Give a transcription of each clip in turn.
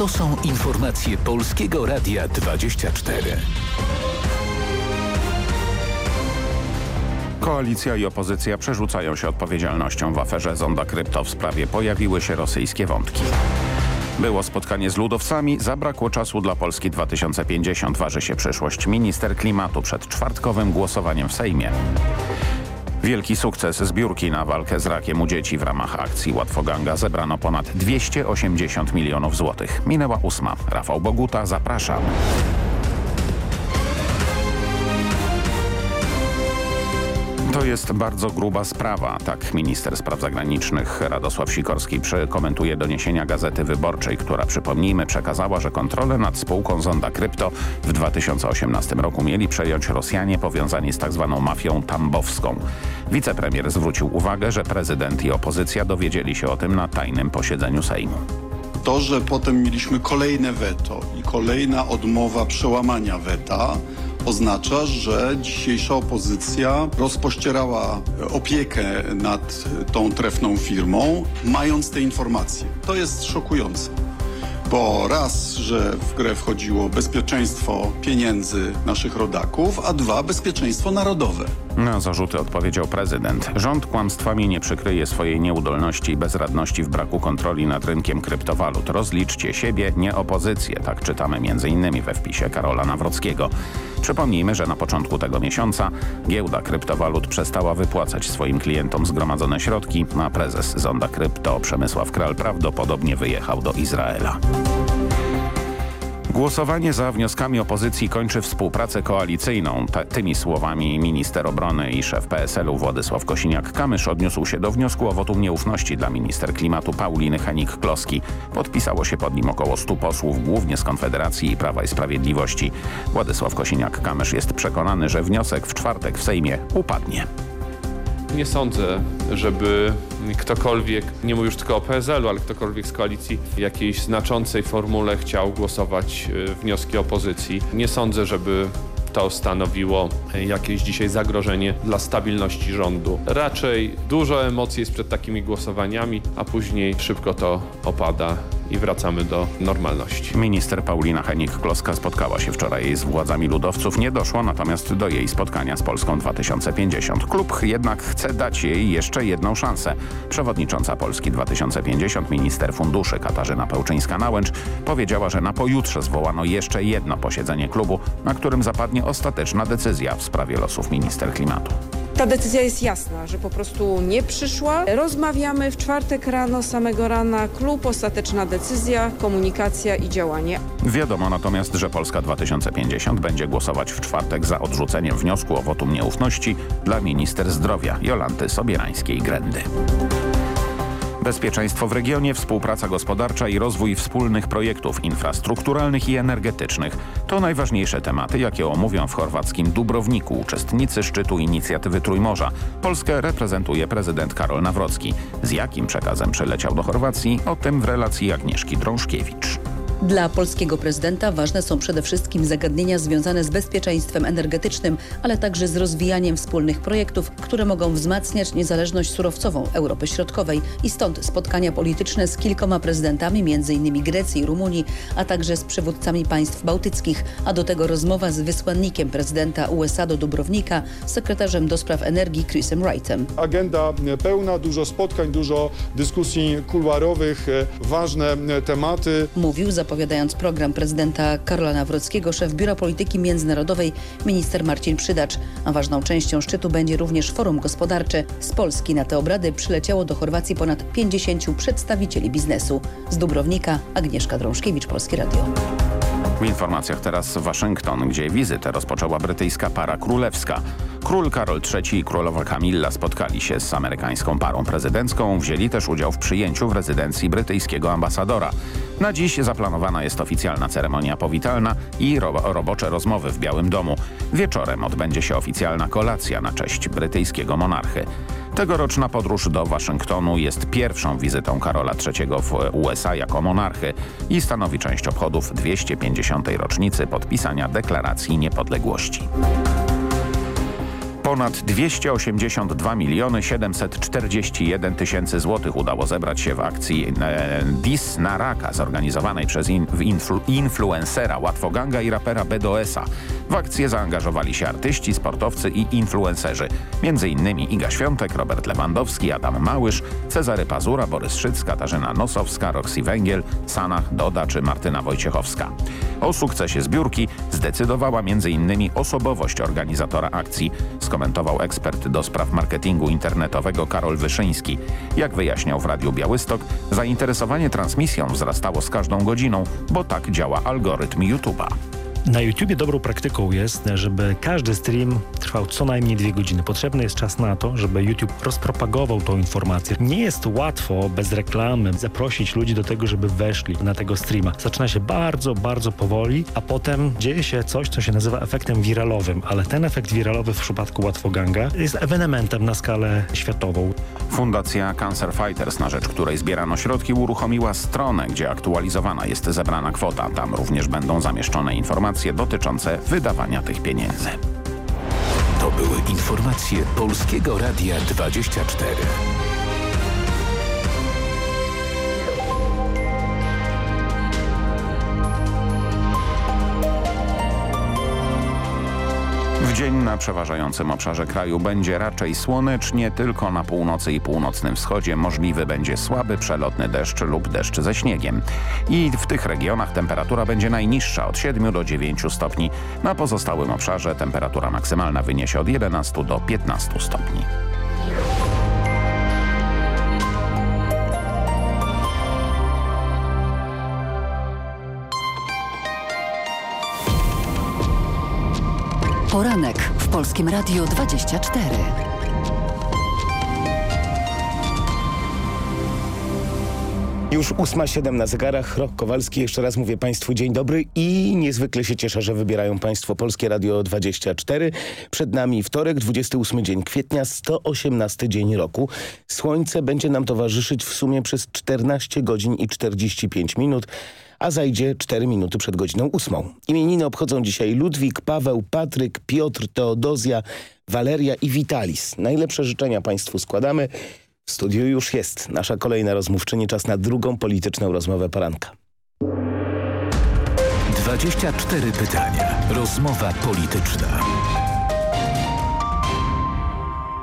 To są informacje Polskiego Radia 24. Koalicja i opozycja przerzucają się odpowiedzialnością w aferze Zonda Krypto. W sprawie pojawiły się rosyjskie wątki. Było spotkanie z ludowcami, zabrakło czasu dla Polski 2050. Waży się przyszłość minister klimatu przed czwartkowym głosowaniem w Sejmie. Wielki sukces zbiórki na walkę z rakiem u dzieci w ramach akcji Łatwoganga zebrano ponad 280 milionów złotych. Minęła ósma. Rafał Boguta, zapraszam. To jest bardzo gruba sprawa, tak minister spraw zagranicznych Radosław Sikorski komentuje doniesienia Gazety Wyborczej, która przypomnijmy przekazała, że kontrolę nad spółką Zonda Krypto w 2018 roku mieli przejąć Rosjanie powiązani z tzw. Tak mafią tambowską. Wicepremier zwrócił uwagę, że prezydent i opozycja dowiedzieli się o tym na tajnym posiedzeniu Sejmu. To, że potem mieliśmy kolejne weto i kolejna odmowa przełamania weta oznacza, że dzisiejsza opozycja rozpościerała opiekę nad tą trefną firmą, mając te informacje. To jest szokujące bo raz, że w grę wchodziło bezpieczeństwo pieniędzy naszych rodaków, a dwa, bezpieczeństwo narodowe. Na zarzuty odpowiedział prezydent. Rząd kłamstwami nie przykryje swojej nieudolności i bezradności w braku kontroli nad rynkiem kryptowalut. Rozliczcie siebie, nie opozycję. Tak czytamy m.in. we wpisie Karola Nawrockiego. Przypomnijmy, że na początku tego miesiąca giełda kryptowalut przestała wypłacać swoim klientom zgromadzone środki, a prezes Zonda Krypto Przemysław Kral prawdopodobnie wyjechał do Izraela. Głosowanie za wnioskami opozycji kończy współpracę koalicyjną. tymi słowami minister obrony i szef PSL-u Władysław Kosiniak-Kamysz odniósł się do wniosku o wotum nieufności dla minister klimatu Pauliny Henik-Kloski. Podpisało się pod nim około 100 posłów, głównie z Konfederacji i Prawa i Sprawiedliwości. Władysław Kosiniak-Kamysz jest przekonany, że wniosek w czwartek w Sejmie upadnie. Nie sądzę, żeby ktokolwiek, nie mówię już tylko o PSL-u, ale ktokolwiek z koalicji w jakiejś znaczącej formule chciał głosować y, wnioski opozycji. Nie sądzę, żeby to stanowiło jakieś dzisiaj zagrożenie dla stabilności rządu. Raczej dużo emocji jest przed takimi głosowaniami, a później szybko to opada i wracamy do normalności. Minister Paulina Henik-Kloska spotkała się wczoraj z władzami ludowców. Nie doszło natomiast do jej spotkania z Polską 2050. Klub jednak chce dać jej jeszcze jedną szansę. Przewodnicząca Polski 2050, minister funduszy Katarzyna Pełczyńska-Nałęcz powiedziała, że na pojutrze zwołano jeszcze jedno posiedzenie klubu, na którym zapadnie ostateczna decyzja w sprawie losów minister klimatu. Ta decyzja jest jasna, że po prostu nie przyszła. Rozmawiamy w czwartek rano, samego rana, klub, ostateczna decyzja, komunikacja i działanie. Wiadomo natomiast, że Polska 2050 będzie głosować w czwartek za odrzuceniem wniosku o wotum nieufności dla minister zdrowia Jolanty Sobierańskiej-Grendy. Bezpieczeństwo w regionie, współpraca gospodarcza i rozwój wspólnych projektów infrastrukturalnych i energetycznych to najważniejsze tematy, jakie omówią w chorwackim Dubrowniku uczestnicy szczytu inicjatywy Trójmorza. Polskę reprezentuje prezydent Karol Nawrocki. Z jakim przekazem przyleciał do Chorwacji? O tym w relacji Agnieszki Drążkiewicz. Dla polskiego prezydenta ważne są przede wszystkim zagadnienia związane z bezpieczeństwem energetycznym, ale także z rozwijaniem wspólnych projektów, które mogą wzmacniać niezależność surowcową Europy Środkowej i stąd spotkania polityczne z kilkoma prezydentami, m.in. Grecji i Rumunii, a także z przywódcami państw bałtyckich, a do tego rozmowa z wysłannikiem prezydenta USA do Dubrownika, sekretarzem do spraw energii Chrisem Wrightem. Agenda pełna, dużo spotkań, dużo dyskusji kuluarowych, ważne tematy. Mówił za zapowiadając program prezydenta Karola Nawrockiego, szef Biura Polityki Międzynarodowej minister Marcin Przydacz. A ważną częścią szczytu będzie również forum gospodarcze. Z Polski na te obrady przyleciało do Chorwacji ponad 50 przedstawicieli biznesu. Z Dubrownika Agnieszka Drążkiewicz, Polskie Radio. W informacjach teraz Waszyngton, gdzie wizytę rozpoczęła brytyjska para królewska. Król Karol III i królowa Kamilla spotkali się z amerykańską parą prezydencką. Wzięli też udział w przyjęciu w rezydencji brytyjskiego ambasadora. Na dziś zaplanowana jest oficjalna ceremonia powitalna i ro robocze rozmowy w Białym Domu. Wieczorem odbędzie się oficjalna kolacja na cześć brytyjskiego monarchy. Tegoroczna podróż do Waszyngtonu jest pierwszą wizytą Karola III w USA jako monarchy i stanowi część obchodów 250. rocznicy podpisania Deklaracji Niepodległości. Ponad 282 miliony 741 tysięcy złotych udało zebrać się w akcji Dis na Raka zorganizowanej przez influ, influencera, łatwoganga i rapera BDS-a. W akcję zaangażowali się artyści, sportowcy i influencerzy. Między innymi Iga Świątek, Robert Lewandowski, Adam Małysz, Cezary Pazura, Borys Szyc, Katarzyna Nosowska, Roxy Węgiel, Sanach Doda czy Martyna Wojciechowska. O sukcesie zbiórki zdecydowała m.in. osobowość organizatora akcji, skomentował ekspert do spraw marketingu internetowego Karol Wyszyński. Jak wyjaśniał w Radiu Białystok, zainteresowanie transmisją wzrastało z każdą godziną, bo tak działa algorytm YouTube'a. Na YouTubie dobrą praktyką jest, żeby każdy stream trwał co najmniej dwie godziny. Potrzebny jest czas na to, żeby YouTube rozpropagował tą informację. Nie jest łatwo bez reklamy zaprosić ludzi do tego, żeby weszli na tego streama. Zaczyna się bardzo, bardzo powoli, a potem dzieje się coś, co się nazywa efektem wiralowym, ale ten efekt wiralowy w przypadku Łatwoganga jest ewenementem na skalę światową. Fundacja Cancer Fighters, na rzecz której zbierano środki, uruchomiła stronę, gdzie aktualizowana jest zebrana kwota. Tam również będą zamieszczone informacje informacje dotyczące wydawania tych pieniędzy. To były informacje Polskiego Radia 24. W dzień na przeważającym obszarze kraju będzie raczej słonecznie, tylko na północy i północnym wschodzie możliwy będzie słaby przelotny deszcz lub deszcz ze śniegiem. I w tych regionach temperatura będzie najniższa od 7 do 9 stopni. Na pozostałym obszarze temperatura maksymalna wyniesie od 11 do 15 stopni. Poranek w Polskim Radiu 24. Już 8.07 na zegarach. Rok Kowalski. Jeszcze raz mówię Państwu dzień dobry i niezwykle się cieszę, że wybierają Państwo Polskie Radio 24. Przed nami wtorek, 28 dzień kwietnia, 118 dzień roku. Słońce będzie nam towarzyszyć w sumie przez 14 godzin i 45 minut a zajdzie 4 minuty przed godziną 8. Imieniny obchodzą dzisiaj Ludwik, Paweł, Patryk, Piotr, Teodozja, Waleria i Witalis. Najlepsze życzenia Państwu składamy. W studiu już jest nasza kolejna rozmówczyni. Czas na drugą polityczną rozmowę poranka. 24 pytania. Rozmowa polityczna.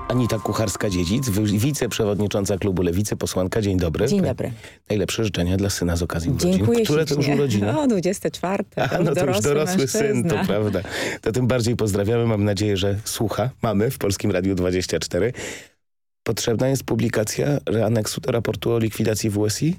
Anita Kucharska-Dziedzic, wiceprzewodnicząca klubu Lewicy, posłanka. Dzień dobry. Dzień dobry. Najlepsze życzenia dla syna z okazji Dziękuję urodzin. Które to już urodziny? No, 24. A, no to już dorosły syn, to prawda. To tym bardziej pozdrawiamy. Mam nadzieję, że słucha. Mamy w Polskim Radiu 24. Potrzebna jest publikacja aneksu do raportu o likwidacji WSI?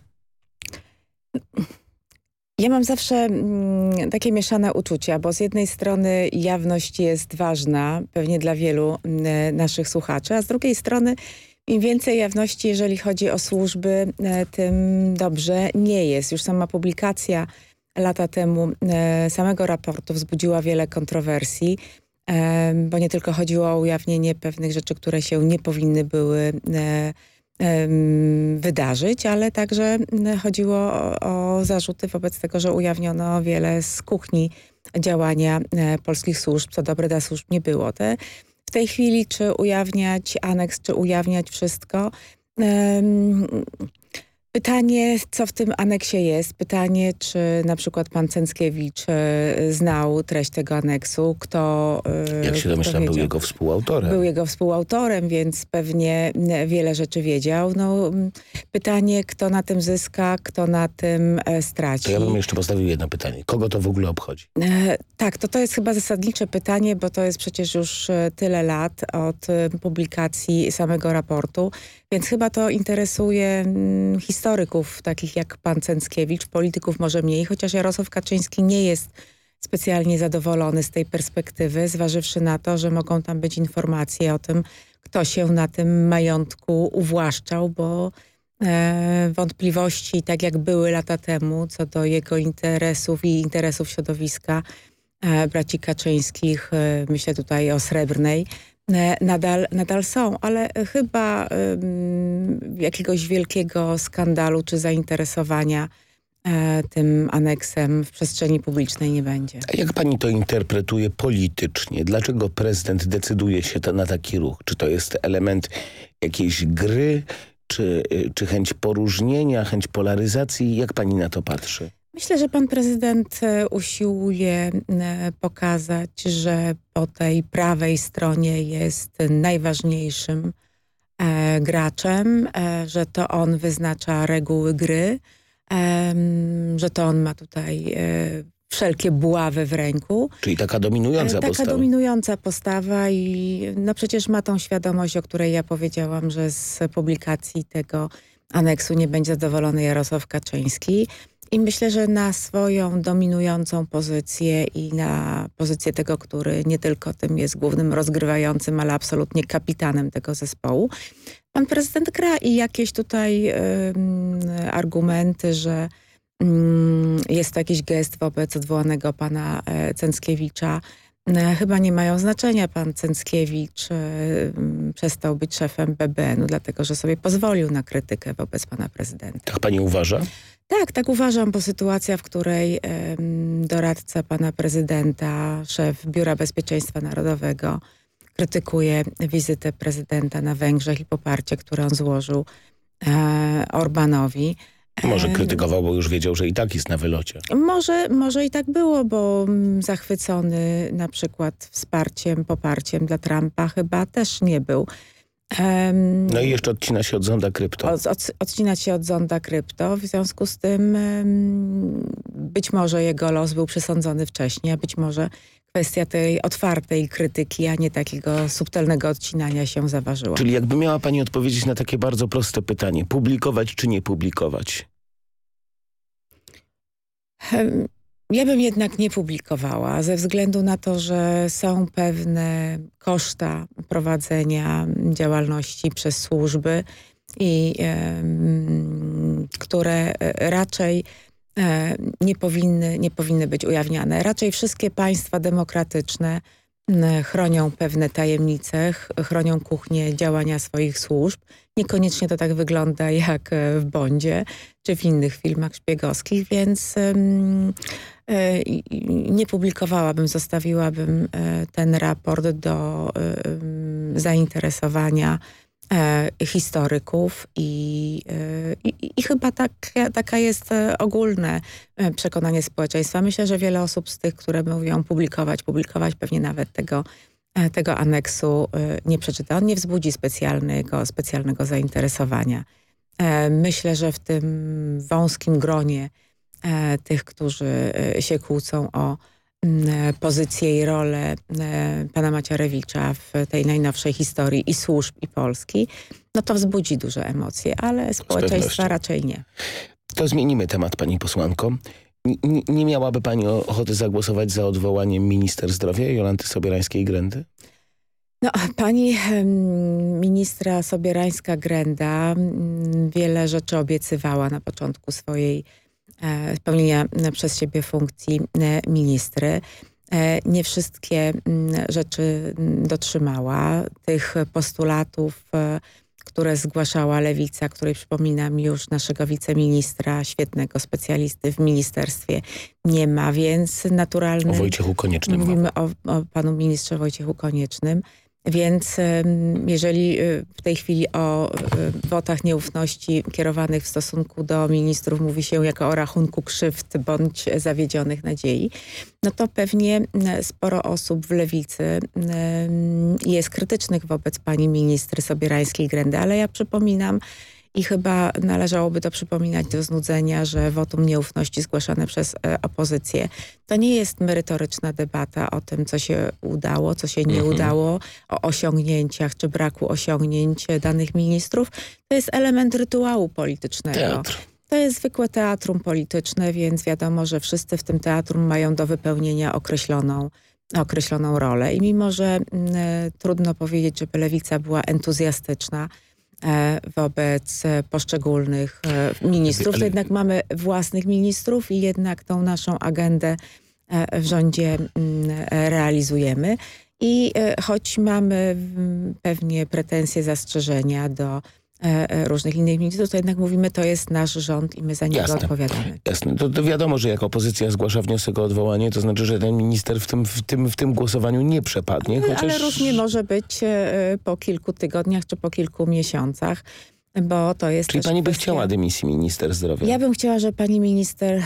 Ja mam zawsze mm, takie mieszane uczucia, bo z jednej strony jawność jest ważna, pewnie dla wielu mm, naszych słuchaczy, a z drugiej strony im więcej jawności, jeżeli chodzi o służby, e, tym dobrze nie jest. Już sama publikacja lata temu e, samego raportu wzbudziła wiele kontrowersji, e, bo nie tylko chodziło o ujawnienie pewnych rzeczy, które się nie powinny były wydarzyć, ale także chodziło o, zarzuty wobec tego, że ujawniono wiele z kuchni działania e, polskich służb, co dobre dla służb nie było. Te, w tej chwili czy ujawniać aneks, czy ujawniać wszystko, Pytanie, co w tym aneksie jest. Pytanie, czy na przykład pan Cęckiewicz e, znał treść tego aneksu. Kto e, Jak się domyślam, był jego współautorem. Był jego współautorem, więc pewnie wiele rzeczy wiedział. No, pytanie, kto na tym zyska, kto na tym e, straci. To ja bym jeszcze postawił jedno pytanie. Kogo to w ogóle obchodzi? Tak, to to jest chyba zasadnicze pytanie, bo to jest przecież już tyle lat od publikacji samego raportu. Więc chyba to interesuje mm, historyków takich jak pan Cęckiewicz, polityków może mniej, chociaż Jarosław Kaczyński nie jest specjalnie zadowolony z tej perspektywy, zważywszy na to, że mogą tam być informacje o tym, kto się na tym majątku uwłaszczał, bo e, wątpliwości, tak jak były lata temu, co do jego interesów i interesów środowiska e, braci Kaczyńskich, e, myślę tutaj o Srebrnej, nadal, nadal są, ale chyba jakiegoś wielkiego skandalu czy zainteresowania e, tym aneksem w przestrzeni publicznej nie będzie. A jak pani to interpretuje politycznie? Dlaczego prezydent decyduje się na taki ruch? Czy to jest element jakiejś gry, czy, y, czy chęć poróżnienia, chęć polaryzacji? Jak pani na to patrzy? Myślę, że pan prezydent e, usiłuje e, pokazać, że po tej prawej stronie jest najważniejszym e, graczem, że to on wyznacza reguły gry, że to on ma tutaj wszelkie buławy w ręku. Czyli taka dominująca taka postawa. dominująca postawa i no przecież ma tą świadomość, o której ja powiedziałam, że z publikacji tego aneksu nie będzie zadowolony Jarosław Kaczyński. I myślę, że na swoją dominującą pozycję i na pozycję tego, który nie tylko tym jest głównym rozgrywającym, ale absolutnie kapitanem tego zespołu, pan prezydent gra i jakieś tutaj argumenty, że jest to jakiś gest wobec odwołanego pana e, Cęckiewicza, e, chyba nie mają znaczenia. Pan Cęckiewicz e, przestał być szefem BBN-u, dlatego że sobie pozwolił na krytykę wobec pana prezydenta. Tak pani uważa? Tak, tak uważam, bo sytuacja, w której doradca pana prezydenta, szef Biura Bezpieczeństwa Narodowego krytykuje wizytę prezydenta na Węgrzech i poparcie, które on złożył e, Orbanowi. Może krytykował, bo już wiedział, że i tak jest na wylocie. Może, może i tak było, bo zachwycony na przykład wsparciem, poparciem dla Trumpa chyba też nie był. Um, no i jeszcze odcina się od zonda krypto. Od, od, odcina się od zonda krypto, w związku z tym um, być może jego los był przesądzony wcześniej, a być może kwestia tej otwartej krytyki, a nie takiego subtelnego odcinania się zaważyła. Czyli jakby miała pani odpowiedzieć na takie bardzo proste pytanie, publikować czy nie publikować? Um, ja bym jednak nie publikowała ze względu na to, że są pewne koszta prowadzenia działalności przez służby i e, które raczej e, nie powinny, nie powinny być ujawniane. Raczej wszystkie państwa demokratyczne chronią pewne tajemnice, chronią kuchnię działania swoich służb. Niekoniecznie to tak wygląda jak w Bondzie czy w innych filmach szpiegowskich, więc E, nie publikowałabym, zostawiłabym e, ten raport do e, zainteresowania historyków i, i, i, chyba tak, taka jest ogólne przekonanie społeczeństwa. Myślę, że wiele osób z tych, które mówią publikować, publikować pewnie nawet tego, tego aneksu nie przeczyta. On nie wzbudzi specjalnego, specjalnego zainteresowania. Myślę, że w tym wąskim gronie E, tych, którzy e, się kłócą o mm, pozycję i rolę e, pana Macierewicza w tej najnowszej historii i służb, i Polski, no to wzbudzi duże emocje, ale społeczeństwa raczej nie. To zmienimy temat, pani posłanko. N nie miałaby pani ochoty zagłosować za odwołaniem minister zdrowia Jolanty Sobierańskiej-Grędy? No, pani ministra Sobierańska-Grenda mm, wiele rzeczy obiecywała na początku swojej E, pełnienia przez siebie funkcji e, ministry. E, nie wszystkie rzeczy dotrzymała. Tych postulatów, które zgłaszała Lewica, której przypominam już naszego wiceministra, świetnego specjalisty w ministerstwie, nie ma, więc naturalne... O Wojciechu Koniecznym. Mówimy o, o panu ministrze Wojciechu Koniecznym. Więc jeżeli y, w tej chwili o y, wotach nieufności kierowanych w stosunku do ministrów mówi się jako o rachunku krzywd bądź zawiedzionych nadziei, no to pewnie sporo osób w lewicy jest krytycznych wobec pani ministry Sobierańskiej-Grendy, ale ja przypominam, i chyba należałoby to przypominać do znudzenia, że wotum nieufności zgłaszane przez e, opozycję to nie jest merytoryczna debata o tym, co się udało, co się nie mhm. udało, o osiągnięciach czy braku osiągnięć danych ministrów. To jest element rytuału politycznego. Teatr. To jest zwykłe teatrum polityczne, więc wiadomo, że wszyscy w tym teatrum mają do wypełnienia określoną określoną rolę. I mimo, że e, trudno powiedzieć, żeby lewica była entuzjastyczna, wobec poszczególnych e, ministrów. To jednak mamy własnych ministrów i jednak tą naszą agendę e, w rządzie mm, realizujemy. I choć mamy pewnie pretensje, zastrzeżenia do różnych innych ministrów, to jednak mówimy, to jest nasz rząd i my za niego Jasne. odpowiadamy. Jasne. To, to wiadomo, że jak opozycja zgłasza wniosek o odwołanie, to znaczy, że ten minister w tym, w tym, w tym głosowaniu nie przepadnie. Ale, Chociaż... ale różnie może być e, po kilku tygodniach czy po kilku miesiącach, bo to jest Czyli pani by kwestia... chciała dymisji minister zdrowia? Ja bym chciała, żeby pani minister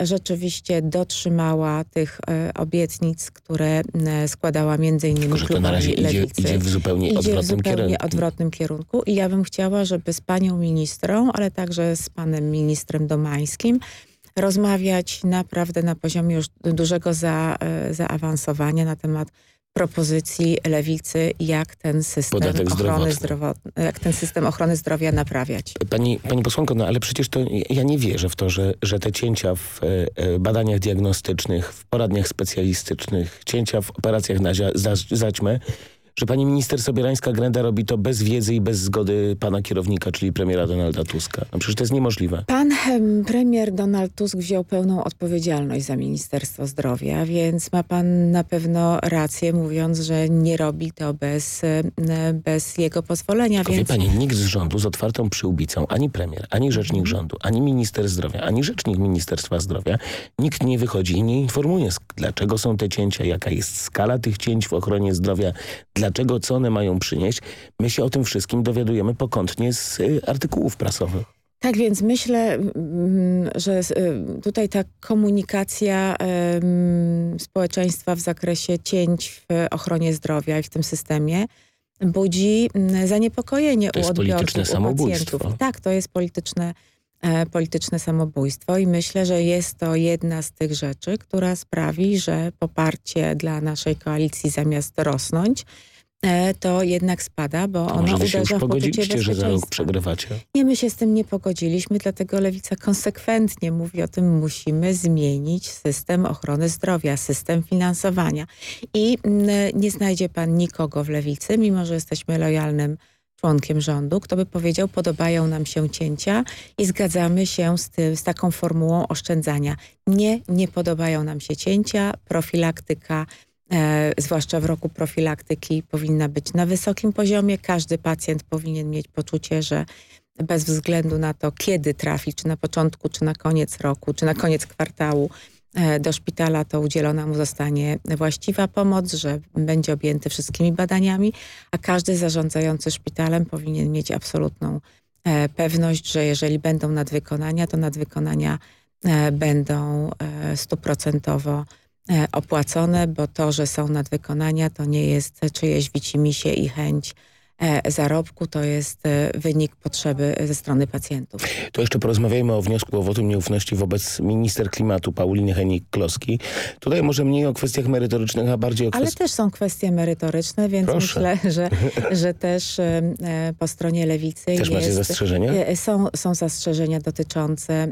rzeczywiście dotrzymała tych e, obietnic, które e, składała między innymi Tylko, że to na razie idzie, idzie w zupełnie Idzie w odwrotnym zupełnie kierunku. odwrotnym kierunku i ja bym chciała, żeby z panią ministrą, ale także z panem ministrem Domańskim rozmawiać naprawdę na poziomie już dużego za, e, zaawansowania na temat propozycji lewicy, jak ten system Podatek ochrony zdrowotny. zdrowo- jak ten system ochrony zdrowia naprawiać. Pani, pani posłanko, no ale przecież to ja nie wierzę w to, że, że te cięcia w e, e, badaniach diagnostycznych, w poradniach specjalistycznych, cięcia w operacjach na za, zaćmę, że pani minister Sobierańska-Grenda robi to bez wiedzy i bez zgody pana kierownika, czyli premiera Donalda Tuska. No przecież to jest niemożliwe. Pan em, premier Donald Tusk wziął pełną odpowiedzialność za Ministerstwo Zdrowia, więc ma pan na pewno rację mówiąc, że nie robi to bez, bez jego pozwolenia. Tylko wie Więc pani, nikt z rządu z otwartą przyłbicą, ani premier, ani rzecznik Mhm. rządu, ani minister zdrowia, ani rzecznik Ministerstwa Zdrowia, nikt nie wychodzi i nie informuje, dlaczego są te cięcia, jaka jest skala tych cięć w ochronie zdrowia, dlaczego, co one mają przynieść. My się o tym wszystkim dowiadujemy pokątnie z y, artykułów prasowych. Tak więc myślę, że y, tutaj ta komunikacja społeczeństwa w zakresie cięć w ochronie zdrowia i w tym systemie budzi zaniepokojenie To u jest odbiorców, polityczne u samobójstwo. pacjentów. Tak, to jest polityczne, e, polityczne samobójstwo i myślę, że jest to jedna z tych rzeczy, która sprawi, że poparcie dla naszej koalicji zamiast rosnąć, to jednak spada, bo To ono może się uderza już w poczucie że za rok przegrywacie. Nie, my się z tym nie pogodziliśmy, dlatego Lewica konsekwentnie mówi o tym, musimy zmienić system ochrony zdrowia, system finansowania. I mm, nie znajdzie pan nikogo w Lewicy, mimo że jesteśmy lojalnym członkiem rządu, kto by powiedział, podobają nam się cięcia i zgadzamy się z, tym, z taką formułą oszczędzania. Nie, nie podobają nam się cięcia, profilaktyka, e, zwłaszcza w roku profilaktyki powinna być na wysokim poziomie. Każdy pacjent powinien mieć poczucie, że bez względu na to, kiedy trafi, czy na początku, czy na koniec roku, czy na koniec kwartału e, do szpitala, to udzielona mu zostanie właściwa pomoc, że będzie objęty wszystkimi badaniami, a każdy zarządzający szpitalem powinien mieć absolutną e, pewność, że jeżeli będą nadwykonania, to nadwykonania e, będą e, stuprocentowo opłacone, bo to, że są nadwykonania, to nie jest czyjeś wicimisie i chęć e, zarobku, to jest e, wynik potrzeby ze strony pacjentów. To jeszcze porozmawiajmy o wniosku o wotum nieufności wobec minister klimatu Pauliny Henik-Kloski. Tutaj może mniej o kwestiach merytorycznych, a bardziej o Ale kwestiach... też są kwestie merytoryczne, więc Proszę. myślę, że, że też e, e, po stronie lewicy Też jest... macie zastrzeżenia? e, Są, są zastrzeżenia dotyczące e,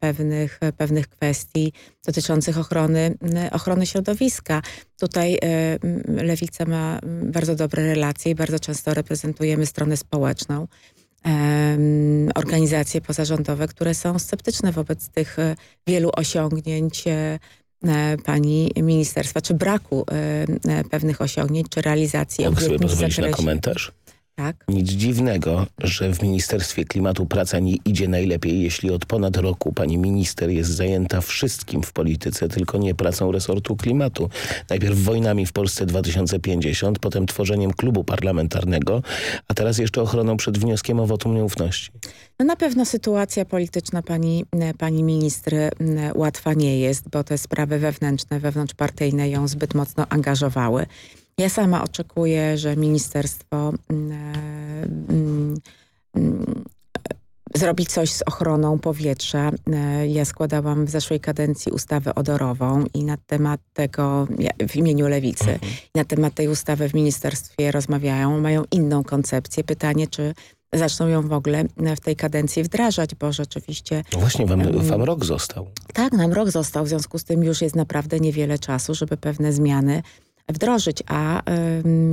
pewnych, pewnych kwestii dotyczących ochrony, e, ochrony środowiska. Tutaj e, lewica ma bardzo dobre relacje i bardzo często reprezentujemy stronę społeczną. organizacje pozarządowe, które są sceptyczne wobec tych e, wielu osiągnięć e, pani ministerstwa, czy braku pewnych osiągnięć, czy realizacji Mogę sobie obietnic pozwolić na komentarz? Tak. Nic dziwnego, że w Ministerstwie Klimatu praca nie idzie najlepiej, jeśli od ponad roku pani minister jest zajęta wszystkim w polityce, tylko nie pracą resortu klimatu. Najpierw wojnami w Polsce 2050, potem tworzeniem klubu parlamentarnego, a teraz jeszcze ochroną przed wnioskiem o wotum nieufności. No na pewno sytuacja polityczna pani, e, pani ministry m, łatwa nie jest, bo te sprawy wewnętrzne, wewnątrzpartyjne ją zbyt mocno angażowały. Ja sama oczekuję, że ministerstwo mm, e, mm, e, zrobi coś z ochroną powietrza. E, Ja składałam w zeszłej kadencji ustawę odorową i na temat tego, w imieniu Lewicy, i na temat tej ustawy w ministerstwie rozmawiają, mają inną koncepcję. Pytanie, czy zaczną ją w ogóle w tej kadencji wdrażać, bo rzeczywiście No właśnie, wam, wam rok został. tak, nam rok został, w związku z tym już jest naprawdę niewiele czasu, żeby pewne zmiany wdrożyć, a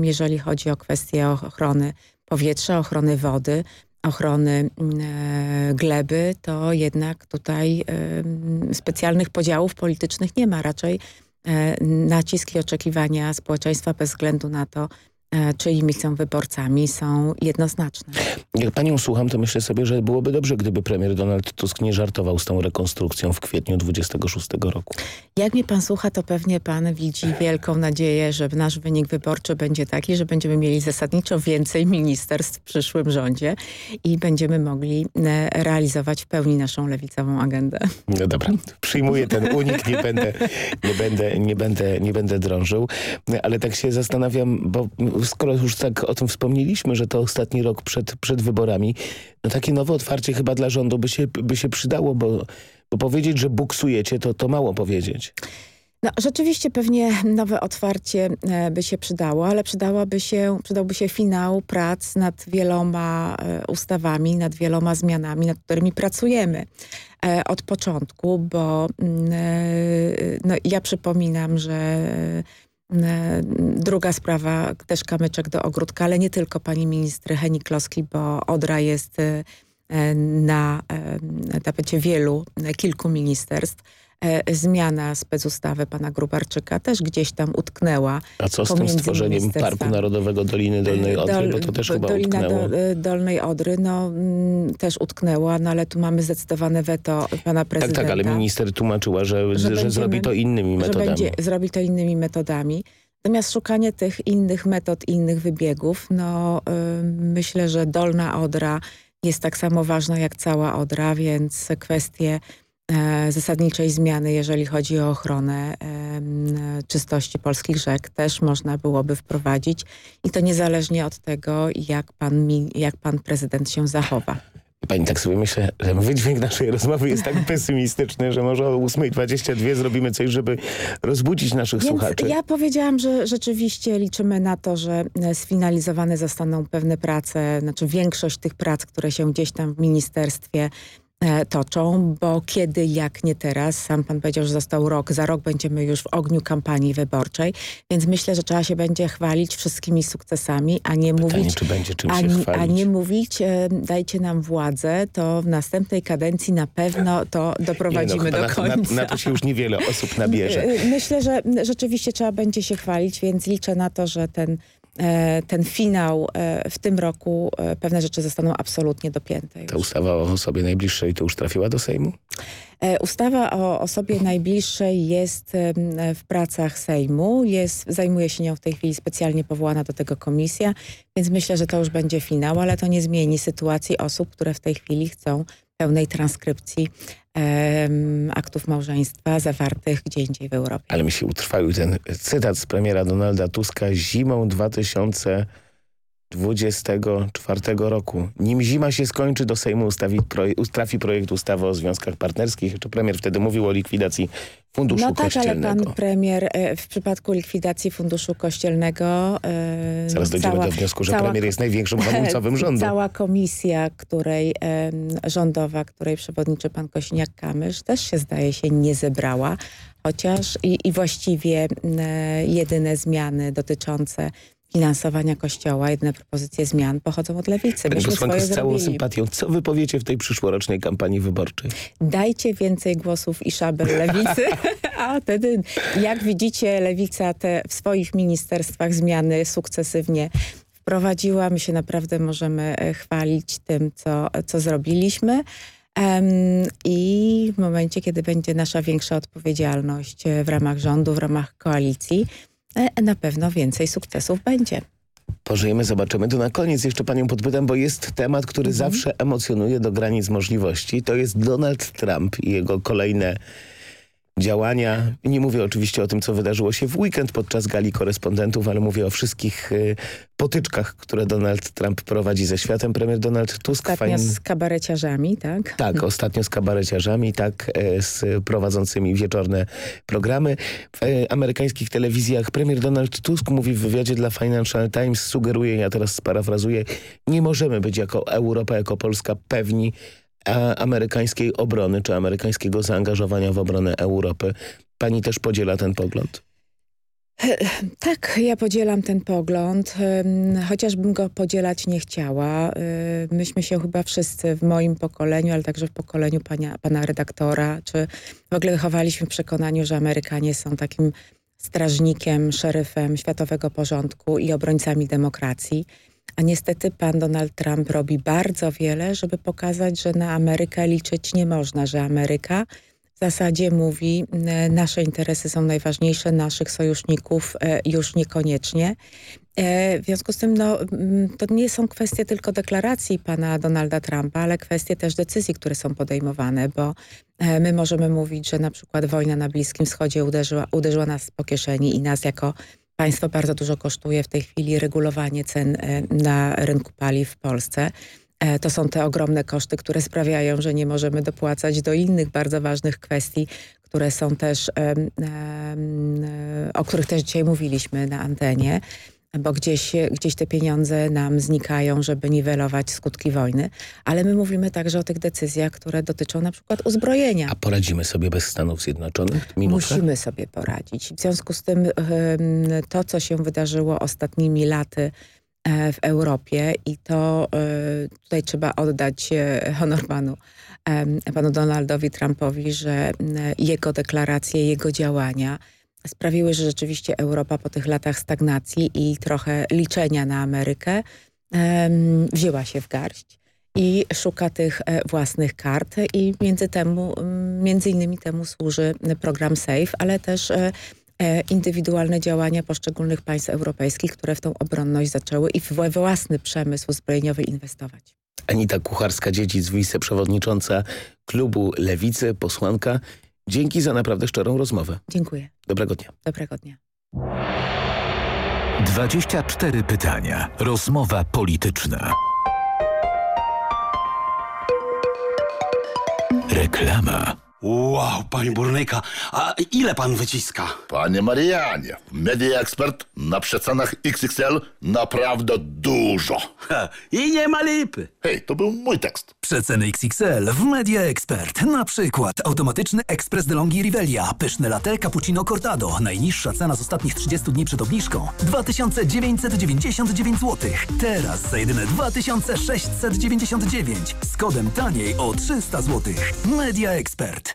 jeżeli chodzi o kwestie ochrony powietrza, ochrony wody, ochrony e, gleby, to jednak tutaj specjalnych podziałów politycznych nie ma. Raczej e, nacisk i oczekiwania społeczeństwa bez względu na to, czyimi są wyborcami, są jednoznaczne. Jak panią słucham, to myślę sobie, że byłoby dobrze, gdyby premier Donald Tusk nie żartował z tą rekonstrukcją w kwietniu 26 roku. Jak mnie pan słucha, to pewnie pan widzi wielką nadzieję, że nasz wynik wyborczy będzie taki, że będziemy mieli zasadniczo więcej ministerstw w przyszłym rządzie i będziemy mogli e, realizować w pełni naszą lewicową agendę. No dobra, przyjmuję ten unik, nie będę, nie będę, nie będę, nie będę drążył, ale tak się zastanawiam, bo skoro już tak o tym wspomnieliśmy, że to ostatni rok przed, przed wyborami, no takie nowe otwarcie chyba dla rządu by się, by się przydało, bo, bo powiedzieć, że buksujecie, to, to mało powiedzieć. No, rzeczywiście pewnie nowe otwarcie e, by się przydało, ale przydałoby się, przydałby się finał prac nad wieloma e, ustawami, nad wieloma zmianami, nad którymi pracujemy e, od początku, bo mm, no, ja przypominam, że Druga sprawa, też kamyczek do ogródka, ale nie tylko pani ministry Henik-Kloski, bo Odra jest na tapecie wielu, kilku ministerstw. E, zmiana specustawy pana Grubarczyka też gdzieś tam utknęła. A co z tym stworzeniem Parku Narodowego Doliny Dolnej Odry? Dol, bo to też chyba Dolina utknęło. Do, e, Dolnej Odry no, mm, też utknęła, no ale tu mamy zdecydowane weto pana prezydenta. Tak, tak, ale minister tłumaczyła, że, że, że zrobi to innymi metodami. Że będzie, zrobi to innymi metodami. Natomiast szukanie tych innych metod, innych wybiegów, no y, myślę, że Dolna Odra jest tak samo ważna jak cała Odra, więc kwestie E, zasadniczej zmiany, jeżeli chodzi o ochronę czystości polskich rzek, też można byłoby wprowadzić i to niezależnie od tego, jak pan, jak pan prezydent się zachowa. Pani tak sobie myślę, że wydźwięk naszej rozmowy jest tak pesymistyczny, że może o 8.22 zrobimy coś, żeby rozbudzić naszych Więc słuchaczy. Ja powiedziałam, że rzeczywiście liczymy na to, że e, sfinalizowane zostaną pewne prace, znaczy większość tych prac, które się gdzieś tam w ministerstwie E, toczą, bo kiedy, jak nie teraz, sam pan powiedział, że został rok, za rok będziemy już w ogniu kampanii wyborczej, więc myślę, że trzeba się będzie chwalić wszystkimi sukcesami, a nie Pytanie, mówić... czy będzie czym a, się chwalić. A nie mówić, e, dajcie nam władzę, to w następnej kadencji na pewno to doprowadzimy nie, no, do końca. Na, na, to się już niewiele osób nabierze. E, myślę, że rzeczywiście trzeba będzie się chwalić, więc liczę na to, że ten E, ten finał e, w tym roku e, pewne rzeczy zostaną absolutnie dopięte. Już. Ta ustawa o osobie najbliższej to już trafiła do Sejmu? Ustawa o osobie najbliższej jest w pracach Sejmu, jest, zajmuje się nią w tej chwili specjalnie powołana do tego komisja, więc myślę, że to już będzie finał, ale to nie zmieni sytuacji osób, które w tej chwili chcą pełnej transkrypcji aktów małżeństwa zawartych gdzie indziej w Europie. Ale mi się utrwalił ten cytat z premiera Donalda Tuska zimą 2000 2024 roku. Nim zima się skończy, do Sejmu ustawi, trafi projekt ustawy o związkach partnerskich. Czy premier wtedy mówił o likwidacji Funduszu no tak, Kościelnego. ale pan premier e, w przypadku likwidacji Funduszu Kościelnego... E, Zaraz dojdziemy cała, do wniosku, że premier jest największym hamulcowym rządu. Cała komisja, której rządowa, której przewodniczy pan Kośniak-Kamysz też się zdaje się nie zebrała, chociaż i, i właściwie jedyne zmiany dotyczące finansowania Kościoła, jedne propozycje zmian pochodzą od lewicy. Pani posłanko, z całą sympatią, co wy powiecie w tej przyszłorocznej kampanii wyborczej? Dajcie więcej głosów i szabel lewicy, a wtedy, jak widzicie, lewica te w swoich ministerstwach zmiany sukcesywnie wprowadziła. My się naprawdę możemy e, chwalić tym, co, co zrobiliśmy. Um, I w momencie, kiedy będzie nasza większa odpowiedzialność e, w ramach rządu, w ramach koalicji, na pewno więcej sukcesów będzie. Pożyjemy, zobaczymy. To na koniec jeszcze panią podpytam, bo jest temat, który mhm. zawsze emocjonuje do granic możliwości. To jest Donald Trump i jego kolejne działania. Nie mówię oczywiście o tym, co wydarzyło się w weekend podczas gali korespondentów, ale mówię o wszystkich y, potyczkach, które Donald Trump prowadzi ze światem. Premier Donald Tusk... Ostatnio fajn... z kabareciarzami, tak? Tak, ostatnio z kabareciarzami, tak, e, z prowadzącymi wieczorne programy. W e, amerykańskich telewizjach premier Donald Tusk mówi w wywiadzie dla Financial Times, sugeruje, ja teraz sparafrazuję, nie możemy być jako Europa, jako Polska pewni, amerykańskiej obrony, czy amerykańskiego zaangażowania w obronę Europy. Pani też podziela ten pogląd? Tak, ja podzielam ten pogląd, chociażbym go podzielać nie chciała. Myśmy się chyba wszyscy w moim pokoleniu, ale także w pokoleniu pana, pana redaktora, czy w ogóle wychowaliśmy w przekonaniu, że Amerykanie są takim strażnikiem, szeryfem światowego porządku i obrońcami demokracji. A niestety pan Donald Trump robi bardzo wiele, żeby pokazać, że na Amerykę liczyć nie można, że Ameryka w zasadzie mówi, nasze interesy są najważniejsze, naszych sojuszników e, już niekoniecznie. E, w związku z tym no, to nie są kwestie tylko deklaracji pana Donalda Trumpa, ale kwestie też decyzji, które są podejmowane, bo e, my możemy mówić, że na przykład wojna na Bliskim Wschodzie uderzyła, uderzyła nas po kieszeni i nas jako państwo bardzo dużo kosztuje w tej chwili regulowanie cen na rynku paliw w Polsce. E, to są te ogromne koszty, które sprawiają, że nie możemy dopłacać do innych bardzo ważnych kwestii, które są też, o których też dzisiaj mówiliśmy na antenie bo gdzieś, gdzieś te pieniądze nam znikają, żeby niwelować skutki wojny. Ale my mówimy także o tych decyzjach, które dotyczą na przykład uzbrojenia. A poradzimy sobie bez Stanów Zjednoczonych? Minutka? Musimy sobie poradzić. W związku z tym to, co się wydarzyło ostatnimi laty E, w Europie i to e, tutaj trzeba oddać e, honor panu, panu Donaldowi Trumpowi, że jego deklaracje, jego działania sprawiły, że rzeczywiście Europa po tych latach stagnacji i trochę liczenia na Amerykę wzięła się w garść i szuka tych własnych kart i między, temu, między innymi temu służy program SAFE, ale też E, indywidualne działania poszczególnych państw europejskich, które w tą obronność zaczęły i w własny przemysł zbrojeniowy inwestować. Anita Kucharska-Dziedzic, wiceprzewodnicząca klubu Lewicy, posłanka. Dzięki za naprawdę szczerą rozmowę. Dziękuję. Dobrego dnia. Dobrego dnia. 24 pytania. Rozmowa polityczna. Reklama. Wow, panie burnyka, a ile pan wyciska? Panie Marianie, Media Expert na przecenach XXL naprawdę dużo. Ha, I nie ma lipy. Hej, to był mój tekst. Przeceny XXL w Media Expert. Na przykład automatyczny ekspres DeLonghi Rivelia, pyszne latte cappuccino cortado. Najniższa cena z ostatnich 30 dni przed obniżką 2999 zł. Teraz za jedyne 2699 z kodem taniej o 300 zł. Media Expert.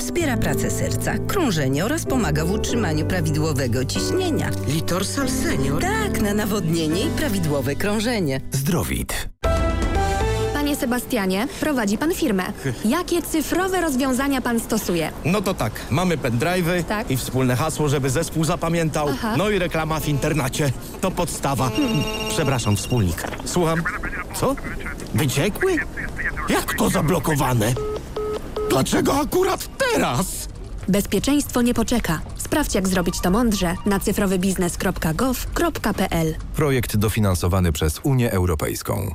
wspiera pracę serca, krążenie oraz pomaga w utrzymaniu prawidłowego ciśnienia. Litorsal Senior? Tak, na nawodnienie i prawidłowe krążenie. Zdrowit. Panie Sebastianie, prowadzi pan firmę. Jakie cyfrowe rozwiązania pan stosuje? No to tak, mamy pendrive'y tak? i wspólne hasło, żeby zespół zapamiętał. Aha. No i reklama w internecie. To podstawa. Hmm. Przepraszam, wspólnik. Słucham. Co? Wyciekły? Jak to zablokowane? Dlaczego akurat teraz? Bezpieczeństwo nie poczeka. Sprawdź jak zrobić to mądrze na cyfrowybiznes.gov.pl Projekt dofinansowany przez Unię Europejską.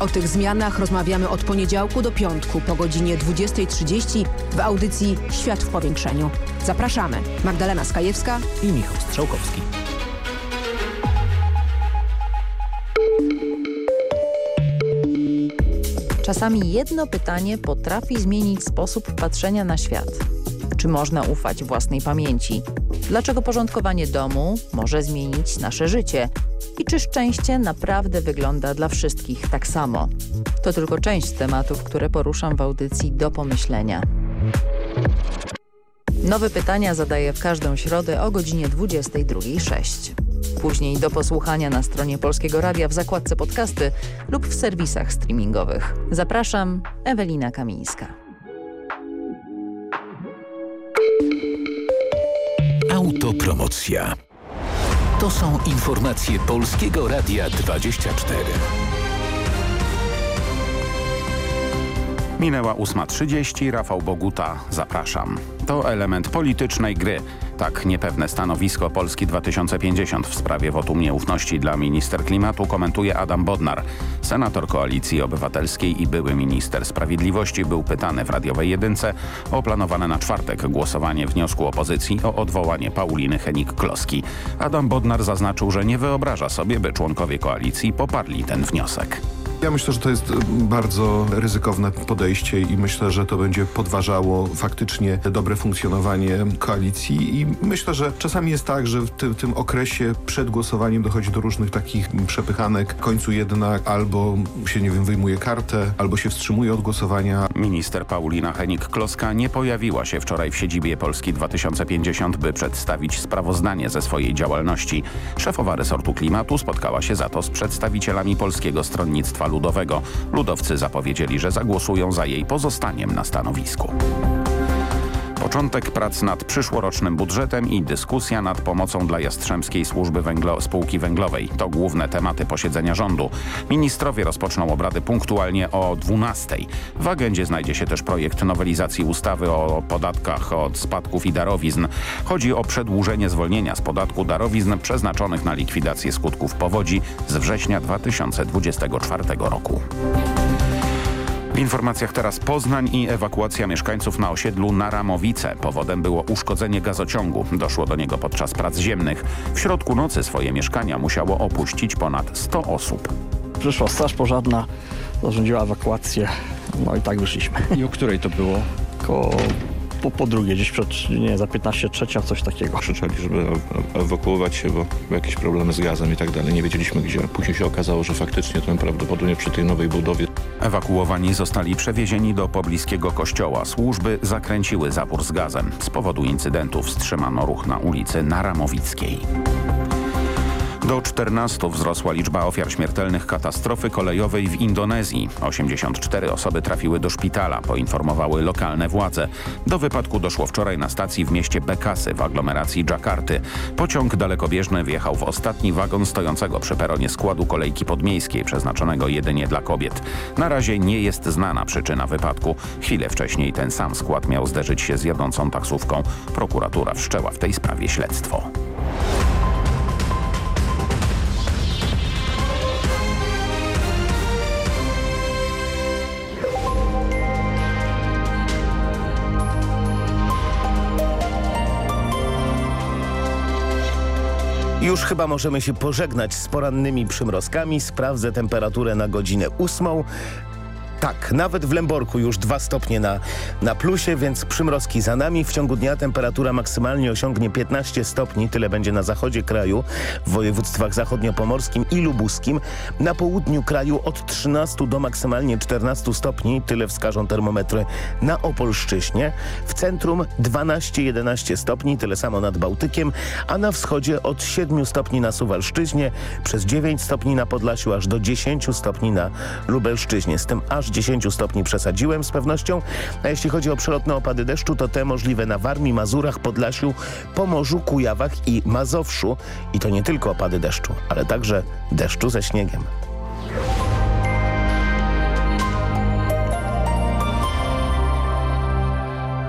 O tych zmianach rozmawiamy od poniedziałku do piątku po godzinie 20.30 w audycji Świat w powiększeniu. Zapraszamy. Magdalena Skajewska i Michał Strzałkowski. Czasami jedno pytanie potrafi zmienić sposób patrzenia na świat. Czy można ufać własnej pamięci? Dlaczego porządkowanie domu może zmienić nasze życie? I czy szczęście naprawdę wygląda dla wszystkich tak samo? To tylko część tematów, które poruszam w audycji do pomyślenia. Nowe pytania zadaję w każdą środę o godzinie 22.06. Później do posłuchania na stronie Polskiego Radia w zakładce podcasty lub w serwisach streamingowych. Zapraszam, Ewelina Kamińska. Autopromocja. To są informacje Polskiego Radia 24. Minęła 8.30, Rafał Boguta, zapraszam. To element politycznej gry. Tak niepewne stanowisko Polski 2050 w sprawie wotum nieufności dla minister klimatu komentuje Adam Bodnar. Senator Koalicji Obywatelskiej i były minister sprawiedliwości był pytany w radiowej jedynce o planowane na czwartek głosowanie wniosku opozycji o odwołanie Pauliny Henik-Kloski. Adam Bodnar zaznaczył, że nie wyobraża sobie, by członkowie koalicji poparli ten wniosek. Ja myślę, że to jest bardzo ryzykowne podejście i myślę, że to będzie podważało faktycznie dobre funkcjonowanie koalicji i myślę, że czasami jest tak, że w tym, tym okresie przed głosowaniem dochodzi do różnych takich przepychanek. W końcu jednak albo się, nie wiem, wyjmuje kartę, albo się wstrzymuje od głosowania. Minister Paulina Henik-Kloska nie pojawiła się wczoraj w siedzibie Polski 2050, by przedstawić sprawozdanie ze swojej działalności. Szefowa resortu klimatu spotkała się za to z przedstawicielami Polskiego Stronnictwa Ludowego. Ludowcy zapowiedzieli, że zagłosują za jej pozostaniem na stanowisku. Początek prac nad przyszłorocznym budżetem i dyskusja nad pomocą dla Jastrzębskiej Służby Węglo Spółki Węglowej. To główne tematy posiedzenia rządu. Ministrowie rozpoczną obrady punktualnie o 12. W agendzie znajdzie się też projekt nowelizacji ustawy o podatkach od spadków i darowizn. Chodzi o przedłużenie zwolnienia z podatku darowizn przeznaczonych na likwidację skutków powodzi z września 2024 roku. W informacjach teraz Poznań i ewakuacja mieszkańców na osiedlu Naramowice. Powodem było uszkodzenie gazociągu. Doszło do niego podczas prac ziemnych. W środku nocy swoje mieszkania musiało opuścić ponad 100 osób. Przyszła straż pożarna, zarządziła ewakuację, no i tak wyszliśmy. I o której to było? Koło po, po drugie, gdzieś przed, nie, za 15 trzecia, coś takiego. Krzyczeli, żeby ewakuować się, bo jakieś problemy z gazem i tak dalej. Nie wiedzieliśmy gdzie. Później się okazało, że faktycznie to prawdopodobnie przy tej nowej budowie. Ewakuowani zostali przewiezieni do pobliskiego kościoła. Służby zakręciły zapór z gazem. Z powodu incydentu wstrzymano ruch na ulicy Naramowickiej. Do 14 wzrosła liczba ofiar śmiertelnych katastrofy kolejowej w Indonezji. 84 osoby trafiły do szpitala, poinformowały lokalne władze. Do wypadku doszło wczoraj na stacji w mieście Bekasy w aglomeracji Dżakarty. Pociąg dalekobieżny wjechał w ostatni wagon stojącego przy peronie składu kolejki podmiejskiej przeznaczonego jedynie dla kobiet. Na razie nie jest znana przyczyna wypadku. Chwilę wcześniej ten sam skład miał zderzyć się z jadącą taksówką. Prokuratura wszczęła w tej sprawie śledztwo. Już chyba możemy się pożegnać z porannymi przymrozkami. Sprawdzę temperaturę na godzinę ósmą. Tak, nawet w Lęborku już 2 stopnie na, na plusie, więc przymrozki za nami. W ciągu dnia temperatura maksymalnie osiągnie 15 stopni. Tyle będzie na zachodzie kraju, w województwach zachodniopomorskim i lubuskim. Na południu kraju od 13 do maksymalnie 14 stopni. Tyle wskażą termometry na Opolszczyźnie. W centrum 12-11 stopni, tyle samo nad Bałtykiem, a na wschodzie od 7 stopni na Suwalszczyźnie, przez 9 stopni na Podlasiu, aż do 10 stopni na Lubelszczyźnie. Z tym aż 10 stopni przesadziłem z pewnością, a jeśli chodzi o przelotne opady deszczu, to te możliwe na Warmii, Mazurach, Podlasiu, Pomorzu, Kujawach i Mazowszu. I to nie tylko opady deszczu, ale także deszczu ze śniegiem.